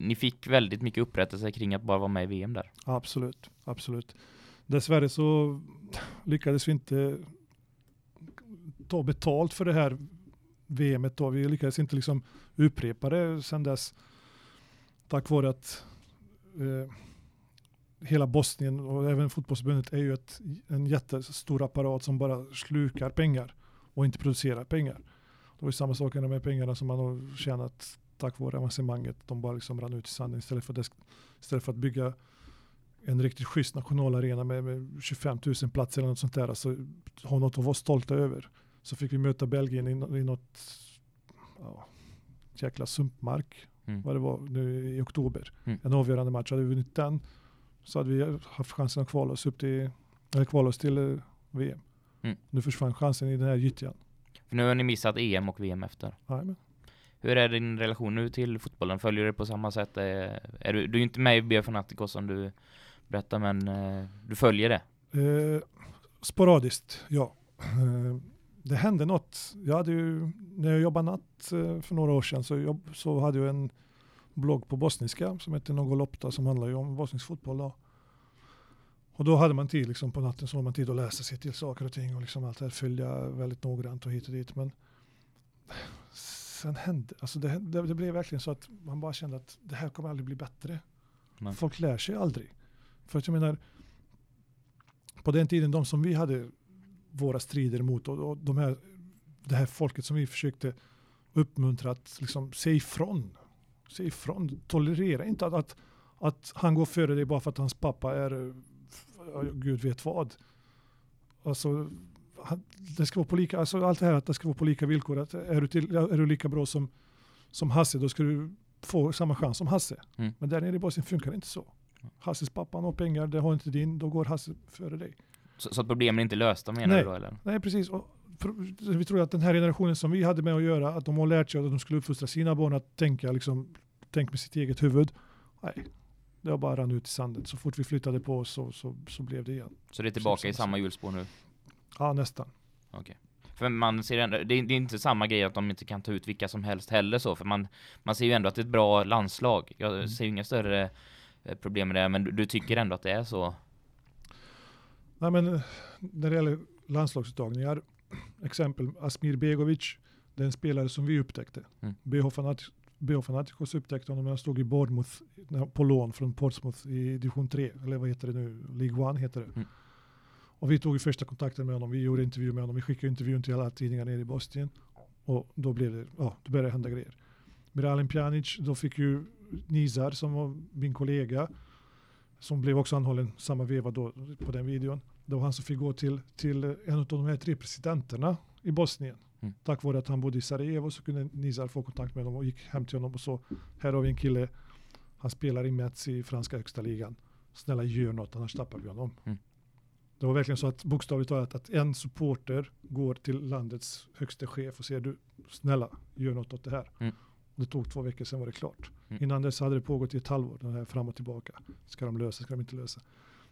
ni fick väldigt mycket upprättelse kring att bara vara med i VM där. Absolut, absolut. Dessvärre så lyckades vi inte ta betalt för det här VMet då. Vi lyckades inte liksom upprepa det sedan dess. Tack vare att eh, hela Bosnien och även fotbollsförbundet är ju ett, en jättestor apparat som bara slukar pengar och inte producerar pengar. Det var ju samma sak med pengarna som man har tjänat tack vare avancemanget. De bara liksom rann ut i sanden istället för, att, istället för att bygga en riktigt schysst nationalarena med, med 25 000 platser eller något sånt där. Alltså, ha något att vara stolta över. Så fick vi möta Belgien i, i något ja, jäkla sumpmark. Mm. Vad det var nu i oktober. Mm. En avgörande match. Hade vi vunnit den så hade vi haft chansen att kvala oss upp till, eller kvala oss till eh, VM. Mm. Nu försvann chansen i den här gyttjan. För nu har ni missat EM och VM efter. Amen. Hur är din relation nu till fotbollen? Följer du det på samma sätt? Är, är du, du är inte med i BF Fanaticos som du berättar, men eh, du följer det? Eh, sporadiskt, ja. Eh, det hände något. Jag hade ju, när jag jobbade natt eh, för några år sedan så, jobb, så hade jag en blogg på bosniska som heter Nogolopta som handlar ju om bosnisk fotboll. Då. Och då hade man tid liksom på natten så hade man tid att läsa sig till saker och ting och liksom allt det här följa väldigt noggrant och hit och dit. Men sen hände, alltså det, det, det, blev verkligen så att man bara kände att det här kommer aldrig bli bättre. Nej. Folk lär sig aldrig. För att jag menar, på den tiden, de som vi hade våra strider mot och, och de här, det här folket som vi försökte uppmuntra att liksom se ifrån. Se ifrån, tolerera inte att, att, att han går före dig bara för att hans pappa är, gud vet vad. Alltså, det ska vara på lika, alltså allt det här att det ska vara på lika villkor. Att är, du till, är du lika bra som, som Hasse, då ska du få samma chans som Hasse. Mm. Men där nere i Bosnien funkar det inte så. Hasses pappa har pengar, det har inte din, då går Hasse före dig. Så, så att problemen är inte lösta menar nej, du då? Eller? Nej, precis. Och, vi tror att den här generationen som vi hade med att göra, att de har lärt sig att de skulle uppfostra sina barn att tänka, liksom, tänk med sitt eget huvud. Nej, det har bara rann ut i sanden. Så fort vi flyttade på oss så, så, så blev det igen. Så det är tillbaka i samma hjulspår nu? Ja, nästan. Okej. Okay. För man ser ändå, det är, det är, inte samma grej att de inte kan ta ut vilka som helst heller så, för man, man ser ju ändå att det är ett bra landslag. Jag mm. ser ju inga större eh, problem med det, men du, du, tycker ändå att det är så? Nej men när det gäller landslagsuttagningar, exempel Asmir Begovic, det är en spelare som vi upptäckte. Mm. BH Fanaticos upptäckte honom när han stod i Bournemouth på lån från Portsmouth i division 3, eller vad heter det nu, League 1 heter det. Mm. Och vi tog första kontakten med honom, vi gjorde intervju med honom, vi skickade intervjun till alla tidningar nere i Bosnien. Och då blev det, ja, då började det hända grejer. Miralem Pjanic, då fick ju Nizar som var min kollega, som blev också anhållen samma veva då på den videon. Det var han som fick gå till, till en av de här tre presidenterna i Bosnien. Mm. Tack vare att han bodde i Sarajevo så kunde Nizar få kontakt med honom och gick hem till honom och så, här har vi en kille, han spelar i Mets i franska högsta ligan. Snälla gör något, annars tappar vi honom. Mm. Det var verkligen så att bokstavligt talat att en supporter går till landets högsta chef och säger du, snälla, gör något åt det här. Mm. Det tog två veckor, sen var det klart. Mm. Innan dess hade det pågått i ett halvår, den här fram och tillbaka. Ska de lösa, ska de inte lösa?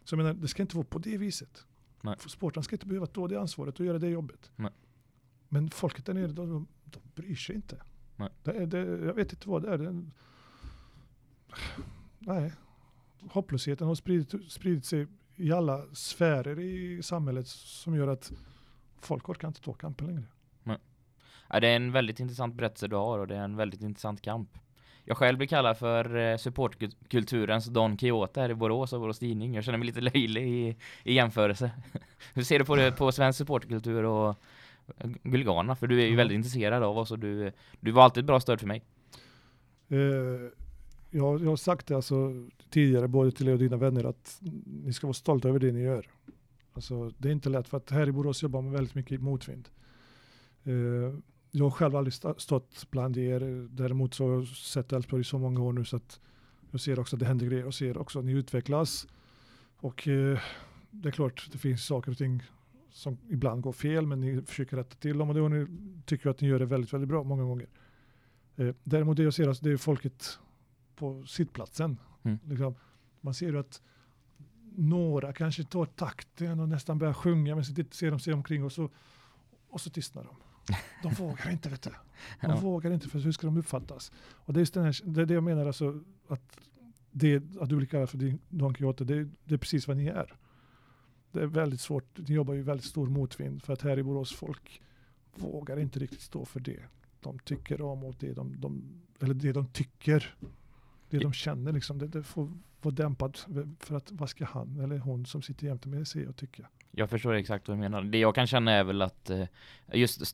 Så jag menar, det ska inte vara på det viset. Nej. Sporten ska inte behöva ta det ansvaret och göra det jobbet. Nej. Men folket där nere, de, de, bryr sig inte. Nej. Det, det, jag vet inte vad det är. Det, nej, hopplösheten har spridit, spridit sig i alla sfärer i samhället som gör att folk orkar inte ta kampen längre. Nej. Ja, det är en väldigt intressant berättelse du har och det är en väldigt intressant kamp. Jag själv blir kallad för eh, supportkulturens Don Quixote här i Borås och Borås Tidning. Jag känner mig lite löjlig i, i jämförelse. Hur ser du på det på svensk supportkultur och Gulganerna? För du är ju väldigt intresserad av oss och du, du var alltid ett bra stöd för mig. Uh, jag, jag har sagt det alltså tidigare både till er och dina vänner att ni ska vara stolta över det ni gör. Alltså, det är inte lätt för att här i Borås jobbar man väldigt mycket i motvind. Uh, jag har själv aldrig stått bland er. Däremot så har jag sett Elfsborg i så många år nu så att jag ser också att det händer grejer och ser också att ni utvecklas. Och uh, det är klart, det finns saker och ting som ibland går fel, men ni försöker rätta till dem och det och ni tycker att ni gör det väldigt, väldigt bra många gånger. Eh, däremot det jag ser, alltså, det är folket på sittplatsen. Mm. Liksom, man ser ju att några kanske tar takten och nästan börjar sjunga, men så ser de sig omkring och så, och så tystnar de. De vågar inte, vet du. De ja. vågar inte, för hur ska de uppfattas? Och det är, den här, det, är det jag menar, alltså, att det att du blir kallad för Don Quixote, det, det är precis vad ni är. det är väldigt svårt. De jobbar ju väldigt stor motvind för att här i Borås folk vågar inte riktigt stå för det. De tycker om och det de, de eller det de tycker, det de känner liksom, det, det får vara dämpat för att vad ska han eller hon som sitter jämte mig se och tycka? Jag förstår exakt vad du menar. Det jag kan känna är väl att eh, just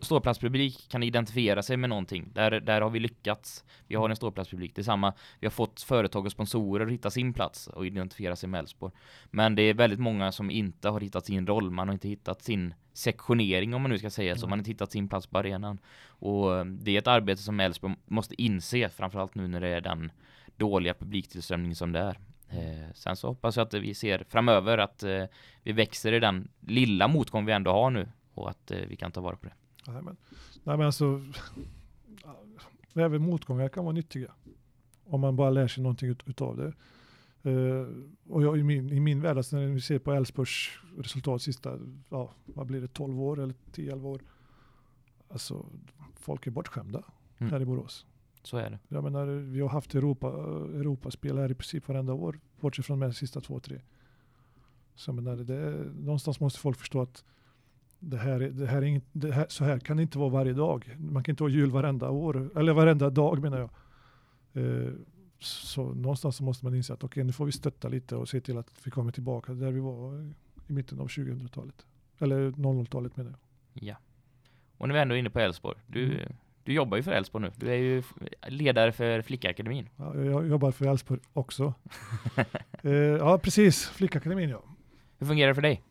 ståplatspublik kan identifiera sig med någonting. Där, där har vi lyckats. Vi har en ståplatspublik. Det är samma. Vi har fått företag och sponsorer att hitta sin plats och identifiera sig med Elfsborg. Men det är väldigt många som inte har hittat sin roll. Man har inte hittat sin sektionering om man nu ska säga så. Mm. Man har inte hittat sin plats på arenan. Och eh, det är ett arbete som Elfsborg måste inse, framförallt nu när det är den dåliga publiktillströmning som det är. Eh, sen så hoppas jag att vi ser framöver att eh, vi växer i den lilla motgång vi ändå har nu och att eh, vi kan ta vara på det. Nej men, nej, men alltså, även motgångar kan vara nyttiga. Om man bara lär sig någonting ut, utav det. Uh, och jag, i, min, i min värld, alltså när vi ser på Elfsborgs resultat sista, ja, vad blir det, 12 år eller 10-11 år. Alltså, folk är bortskämda mm. här i Borås. Så är det. Jag menar, vi har haft Europa, Europaspel här i princip varenda år, bortsett från de sista två, tre. Så jag menar, det, någonstans måste folk förstå att det här, det här är det här, så här kan det inte vara varje dag. Man kan inte ha jul varenda år, eller varenda dag menar jag. Eh, så någonstans så måste man inse att okej, okay, nu får vi stötta lite och se till att vi kommer tillbaka där vi var i mitten av 2000-talet. Eller 00-talet menar jag. Ja. Och nu är vi ändå inne på Elfsborg. Du, mm. Du jobbar ju för Elfsborg nu. Du är ju ledare för Flickakademin. Ja, jag jobbar för Elfsborg också. eh, ja, precis. Flickakademin, ja. Hur fungerar det för dig?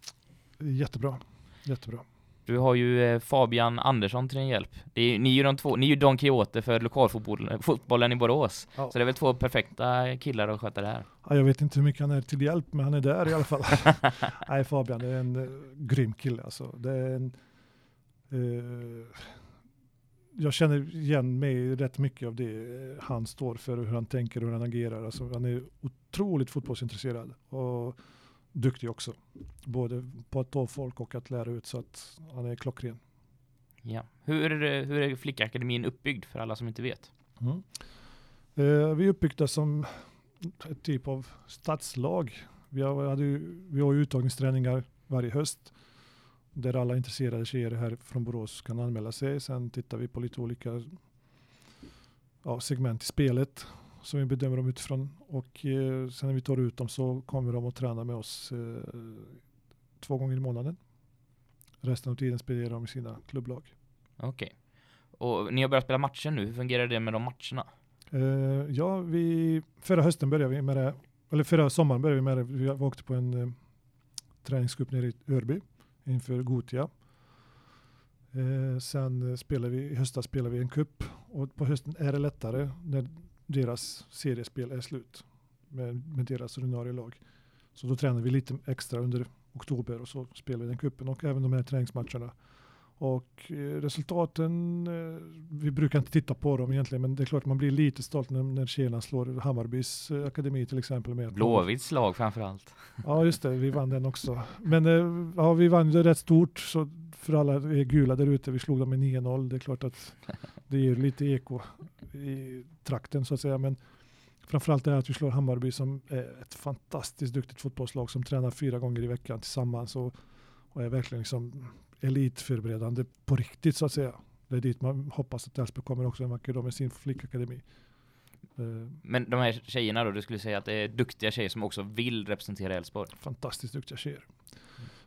Jättebra. Jättebra. Du har ju eh, Fabian Andersson till din hjälp. Är, ni är ju de två, ni är ju Don Quixote för lokalfotbollen i Borås. Ja. Så det är väl två perfekta killar att sköta det här. Ja, jag vet inte hur mycket han är till hjälp, men han är där i alla fall. Nej, Fabian är en uh, grym kille alltså. Det är en, uh, jag känner igen mig rätt mycket av det han står för, hur han tänker och hur han agerar. Alltså, han är otroligt fotbollsintresserad och duktig också. Både på att ta folk och att lära ut så att han är klockren. Ja. Hur, är, hur är Flickakademin uppbyggd för alla som inte vet? Mm. Eh, vi är uppbyggda som ett typ av stadslag. Vi har, hade, vi har uttagningsträningar varje höst där alla intresserade tjejer här från Borås kan anmäla sig. Sen tittar vi på lite olika ja, segment i spelet som vi bedömer dem utifrån. Och eh, sen när vi tar ut dem så kommer de att träna med oss eh, två gånger i månaden. Resten av tiden spelar de i sina klubblag. Okej. Okay. Och ni har börjat spela matcher nu. Hur fungerar det med de matcherna? Eh, ja, vi, förra hösten började vi med det. Eller förra sommaren började vi med det. Vi åkte på en eh, träningsgrupp nere i Örby inför Gotia. Eh, sen spelar vi, i höstas spelar vi en kupp och på hösten är det lättare när deras seriespel är slut med, med deras ordinarie lag. Så då tränar vi lite extra under oktober och så spelar vi den kuppen och även de här träningsmatcherna. Och eh, resultaten, eh, vi brukar inte titta på dem egentligen, men det är klart man blir lite stolt när, när Tjena slår Hammarbys eh, akademi till exempel. Med Blåvitts lag framförallt. Ja, just det, vi vann den också. Men ja, vi vann det rätt stort, så för alla är gula där ute, vi slog dem med 9-0. Det är klart att det ger lite eko i trakten så att säga, men framförallt det här att vi slår Hammarby som är ett fantastiskt duktigt fotbollslag som tränar fyra gånger i veckan tillsammans och, och är verkligen liksom elitförberedande på riktigt så att säga. Det är dit man hoppas att Elfsborg kommer också en vacker dag med sin flickakademi. Eh, Men de här tjejerna då, du skulle säga att det är duktiga tjejer som också vill representera Elfsborg? Fantastiskt duktiga tjejer.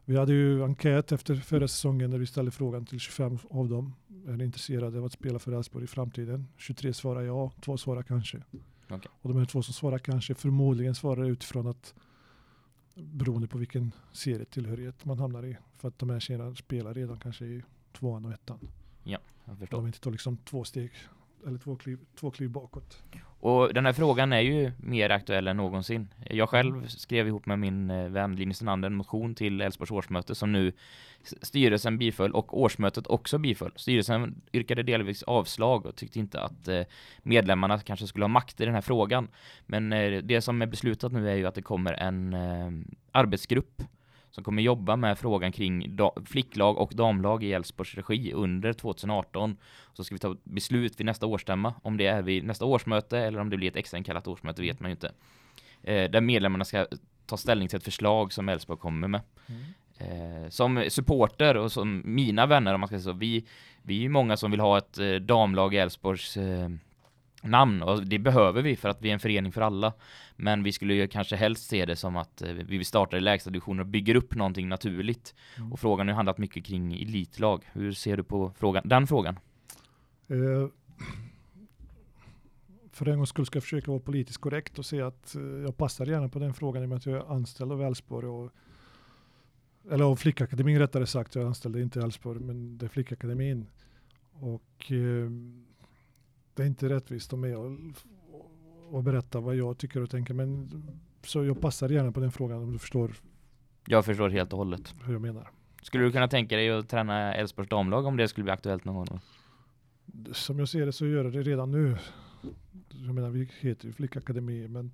Vi hade ju enkät efter förra säsongen när vi ställde frågan till 25 av dem. Är ni intresserade av att spela för Elfsborg i framtiden? 23 svarar ja, två svarar kanske. Okay. Och de här två som svarar kanske förmodligen svarar utifrån att beroende på vilken serietillhörighet man hamnar i. För att de här tjejerna spelar redan kanske i tvåan och ettan. Ja, jag förstår. De inte tar liksom två steg eller två kliv, två kliv bakåt. Och den här frågan är ju mer aktuell än någonsin. Jag själv skrev ihop med min eh, vän Linus Nander en motion till Älvsborgs årsmöte som nu styrelsen biföll och årsmötet också biföll. Styrelsen yrkade delvis avslag och tyckte inte att eh, medlemmarna kanske skulle ha makt i den här frågan. Men eh, det som är beslutat nu är ju att det kommer en arbetsgrupp som kommer jobba med frågan kring flicklag och damlag i Älvsborgs regi under 2018. Så ska vi ta beslut vid nästa årsstämma. Om det är vid nästa årsmöte eller om det blir ett extrainkallat årsmöte vet man ju inte. Eh, där medlemmarna ska ta ställning till ett förslag som Elfsborg kommer med. Mm. Eh, som supporter och som mina vänner om man ska säga så, vi, vi är många som vill ha ett eh, damlag i Elfsborgs eh, namn och det behöver vi för att vi är en förening för alla. Men vi skulle ju kanske helst se det som att eh, vi startar i lägsta divisionen och bygger upp någonting naturligt. Mm. Och frågan har handlat mycket kring elitlag. Hur ser du på frågan, den frågan? Eh, för en gångs skull ska jag försöka vara politiskt korrekt och säga att eh, jag passar gärna på den frågan i och med att jag är anställd av Elfsborg och eller av Flickakademin rättare sagt. Jag är anställd inte i Elfsborg men det är Flickakademin. Och eh, det är inte rättvist mig att och berätta vad jag tycker och tänker men så jag passar gärna på den frågan om du förstår Jag förstår helt och hållet. hur jag menar. Skulle du kunna tänka dig att träna Elfsborgs damlag om det skulle bli aktuellt någon gång? Som jag ser det så gör jag det redan nu. Jag menar vi heter ju Flickakademi men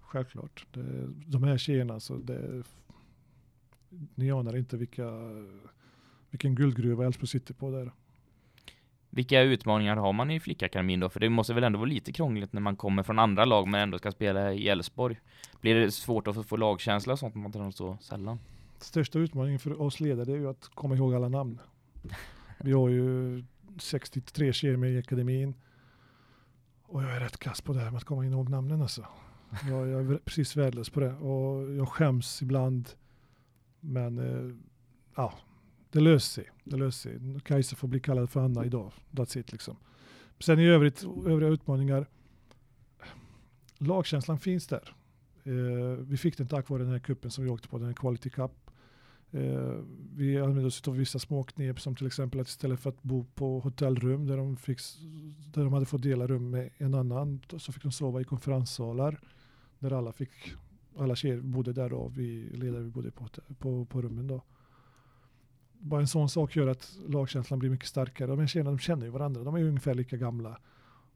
självklart. Det, de här tjejerna så det, ni anar inte vilka, vilken guldgruva Elfsborg sitter på där. Vilka utmaningar har man i Flickakademin då? För det måste väl ändå vara lite krångligt när man kommer från andra lag men ändå ska spela i Elfsborg. Blir det svårt att få lagkänsla och sånt när man tränar så sällan? Största utmaningen för oss ledare är ju att komma ihåg alla namn. Vi har ju 63 tjejer med i akademin. Och jag är rätt kass på det här med att komma ihåg namnen alltså. Jag, jag är precis värdelös på det och jag skäms ibland. Men eh, ja, det löser sig. Det löser sig. Kajsa får bli kallad för Anna idag. That's it liksom. Sen i övrigt, övriga utmaningar. Lagkänslan finns där. Eh, vi fick den tack vare den här kuppen som vi åkte på, den här Quality Cup. Eh, vi använde oss av vissa små knep som till exempel att istället för att bo på hotellrum där de, fick, där de hade fått dela rum med en annan så fick de sova i konferenssalar där alla fick alla tjejer bodde där då, vi ledare vi bodde på, på, på rummen då. Bara en sån sak gör att lagkänslan blir mycket starkare. De här tjejerna de känner ju varandra, de är ju ungefär lika gamla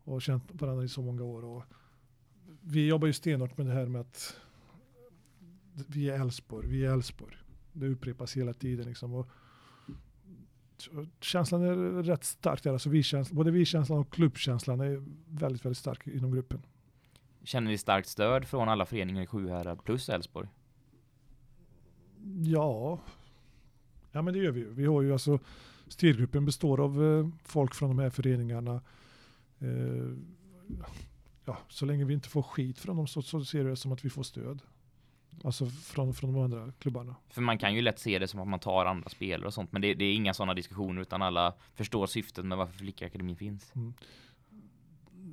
och har känt varandra i så många år. Och vi jobbar ju stenhårt med det här med att vi är Älvsborg, vi är Älvsborg. Det upprepas hela tiden. Liksom. Och känslan är rätt stark där. Alltså vi både vi-känslan och klubbkänslan är väldigt, väldigt stark inom gruppen. Känner ni starkt stöd från alla föreningar i Sjuhärad plus Älvsborg? Ja, ja men det gör vi. Vi har ju alltså styrgruppen består av eh, folk från de här föreningarna. Eh, ja, så länge vi inte får skit från dem så, så ser det som att vi får stöd. Alltså från, från de andra klubbarna. För man kan ju lätt se det som att man tar andra spelare och sånt. Men det, det är inga sådana diskussioner utan alla förstår syftet med varför Flickakademin finns. Mm.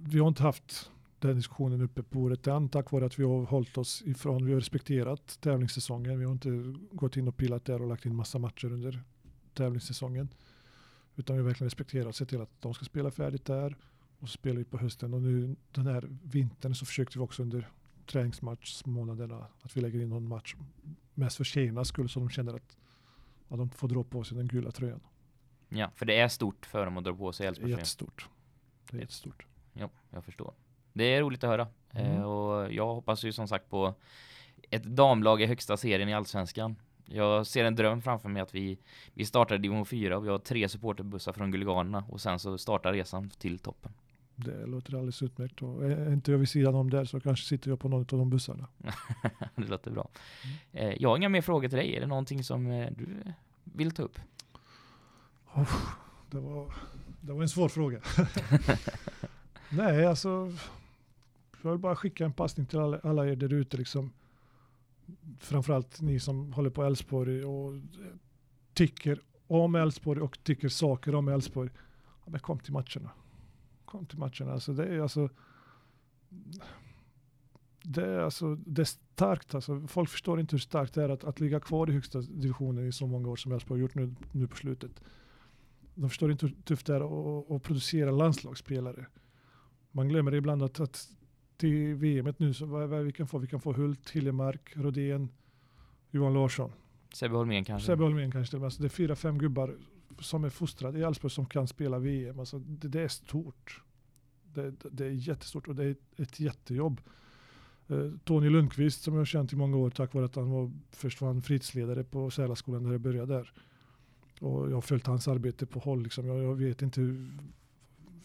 Vi har inte haft den diskussionen uppe på bordet än tack vare att vi har hållit oss ifrån. Vi har respekterat tävlingssäsongen. Vi har inte gått in och pillat där och lagt in massa matcher under tävlingssäsongen. Utan vi har verkligen respekterat och sett till att de ska spela färdigt där. Och så spelar vi på hösten och nu den här vintern så försökte vi också under träningsmatchsmånaderna att vi lägger in någon match mest för tjejernas skull så de känner att, att de får dra på sig den gula tröjan. Ja, för det är stort för dem att dra på sig Elfsborgströjan. Jättestort. Det är jättestort. Ja, jag förstår. Det är roligt att höra. Mm. Eh, och jag hoppas ju som sagt på ett damlag i högsta serien i Allsvenskan. Jag ser en dröm framför mig att vi, vi startar division 4 och vi har tre supporterbussar från Guliganerna och sen så startar resan till toppen. Det låter alldeles utmärkt. Och är inte jag vid sidan om där så kanske sitter jag på någon av de bussarna. det låter bra. Mm. Jag har inga mer frågor till dig. Är det någonting som eh, du vill ta upp? Oh, det, var, det var en svår fråga. Nej, alltså jag vill bara skicka en passning till alla, alla er där ute. Liksom. Framförallt ni som håller på Älvsborg och tycker om Älvsborg och tycker saker om Älvsborg. Ja, kom till matcherna kom till matcherna. Alltså det är alltså det är, alltså, det är starkt. Alltså, folk förstår inte hur starkt det är att, att ligga kvar i högsta divisionen i så många år som Elfsborg har gjort nu, nu på slutet. De förstår inte hur tufft det är att, att producera landslagsspelare. Man glömmer ibland att, att till VM nu, så vad, vad vi kan få, vi kan få Hult, Hillemark, Rodén, Johan Larsson. Sebbe Holmén kanske. Sebbe Holmén kanske. Alltså det är fyra, fem gubbar som är fostrade i Elfsborg som kan spela VM. Alltså det, det är stort. Det, det, är jättestort och det är ett jättejobb. Eh, Tony Lundqvist som jag har känt i många år tack vare att han var först var han fritidsledare på Sälaskolan när jag började där. Och jag har följt hans arbete på håll. Liksom. Jag, jag vet inte hur,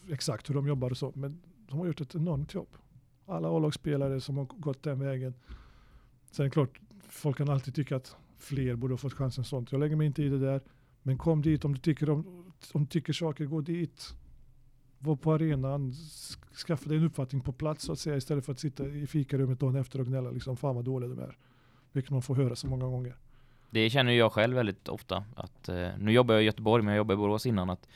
exakt hur de jobbar och så, men de har gjort ett enormt jobb. Alla A-lagsspelare som har gått den vägen. Sen är det klart, folk kan alltid tycka att fler borde ha fått chansen sånt. Jag lägger mig inte i det där. Men kom dit om du tycker, om, om du tycker saker, gå dit. Var på arenan, skaffa dig en uppfattning på plats så att säga istället för att sitta i fikarummet dagen efter och gnälla liksom fan vad dåliga de är. Vilket man får höra så många gånger. Det känner jag själv väldigt ofta. Att, eh, nu jobbar jag i Göteborg men jag jobbade i Borås innan. Att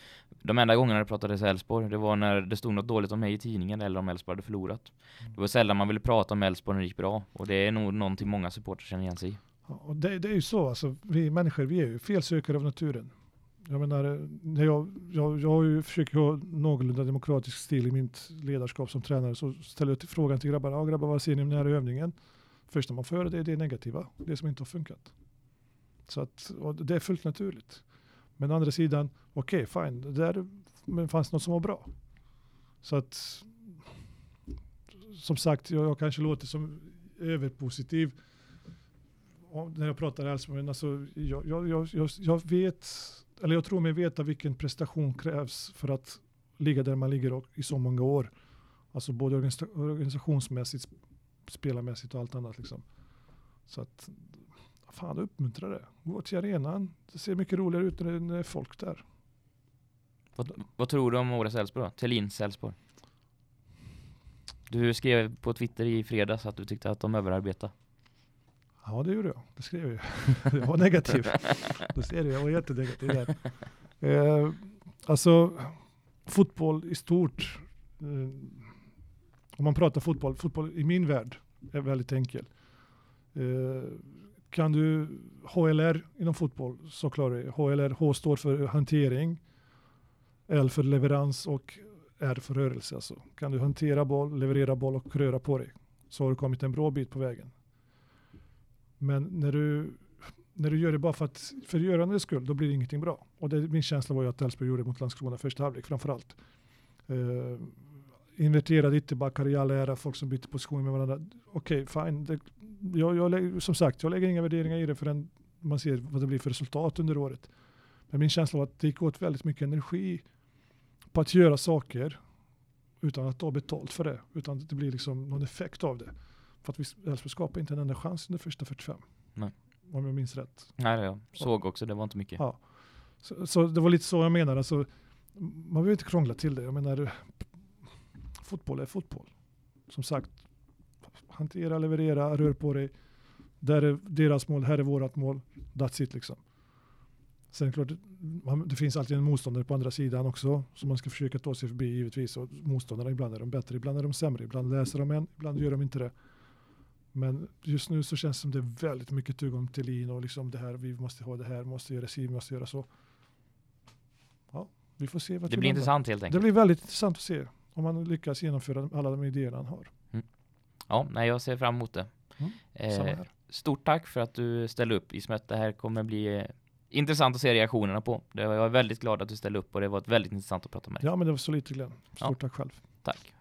de enda gångerna det pratades Elfsborg det var när det stod något dåligt om mig i tidningen eller om Elfsborg hade förlorat. Mm. Det var sällan man ville prata om Elfsborg när det gick bra. Och det är nog någonting många supportrar känner igen sig i. Ja, och det, det, är ju så, alltså, vi människor vi är ju felsökare av naturen. Jag menar, när jag, jag, jag ju försöker ha någorlunda demokratisk stil i mitt ledarskap som tränare så ställer jag till frågan till grabbarna, ja grabbar vad ser ni om den här övningen? Första man får det är det negativa, det som inte har funkat. Så att, det är fullt naturligt. Men å andra sidan, okej okay, fine, det där men fanns något som var bra. Så att, som sagt, jag, jag kanske låter som överpositiv när jag pratar alls, men alltså, jag, jag, jag, jag vet, eller jag tror mig veta vilken prestation krävs för att ligga där man ligger i så många år. Alltså både organisationsmässigt, spelarmässigt och allt annat. Liksom. Så att, fan uppmuntra det. Gå till arenan. Det ser mycket roligare ut när det är folk där. Vad, vad tror du om årets Elfsborg då? Thelins Elfsborg? Du skrev på Twitter i fredags att du tyckte att de överarbetade. Ja, det gjorde jag. Det skrev jag. Jag var negativ. Då ser du, jag var jättenegativ där. Eh, alltså, fotboll i stort. Eh, om man pratar fotboll, fotboll i min värld är väldigt enkel. Eh, kan du HLR inom fotboll så klarar du HLR. H står för hantering, L för leverans och R för rörelse. Alltså. Kan du hantera boll, leverera boll och röra på dig så har du kommit en bra bit på vägen. Men när du, när du gör det bara för, att, för görandets skull, då blir det ingenting bra. Och det, min känsla var ju att Elfsborg gjorde mot Landskrona första halvlek framförallt. Uh, inverterade ytterbackar i all ära, folk som byter position med varandra. Okej, okay, fine. Det, jag, jag, som sagt, jag lägger inga värderingar i det förrän man ser vad det blir för resultat under året. Men min känsla var att det gick åt väldigt mycket energi på att göra saker utan att ta betalt för det. Utan att det blir liksom någon effekt av det. För att vi Elfsborg skapade inte en enda chans under första 45. Nej. Om jag minns rätt. Nej, jag såg också, det var inte mycket. Ja. Så, så det var lite så jag menar. Alltså, man behöver inte krångla till det. Jag menar, fotboll är fotboll. Som sagt, hantera, leverera, rör på dig. Där är deras mål, här är vårat mål. That's it liksom. Sen klart, det finns alltid en motståndare på andra sidan också som man ska försöka ta sig förbi givetvis. Och motståndarna ibland är de bättre, ibland är de sämre, ibland läser de en, ibland gör de inte det. Men just nu så känns det som det är väldigt mycket tugg om Thelin och liksom det här, vi måste ha det här, måste göra si, vi måste göra så. Ja, vi får se. Vad det blir intressant helt enkelt. Det blir väldigt intressant att se om man lyckas genomföra alla de idéer han har. Mm. Ja, nej, jag ser fram emot det. Mm, eh, stort tack för att du ställde upp Ismet. Det här kommer bli eh, intressant att se reaktionerna på. Jag är väldigt glad att du ställde upp och det var väldigt intressant att prata med dig. Ja, men det var så lite glädje. Stort ja. tack själv. Tack.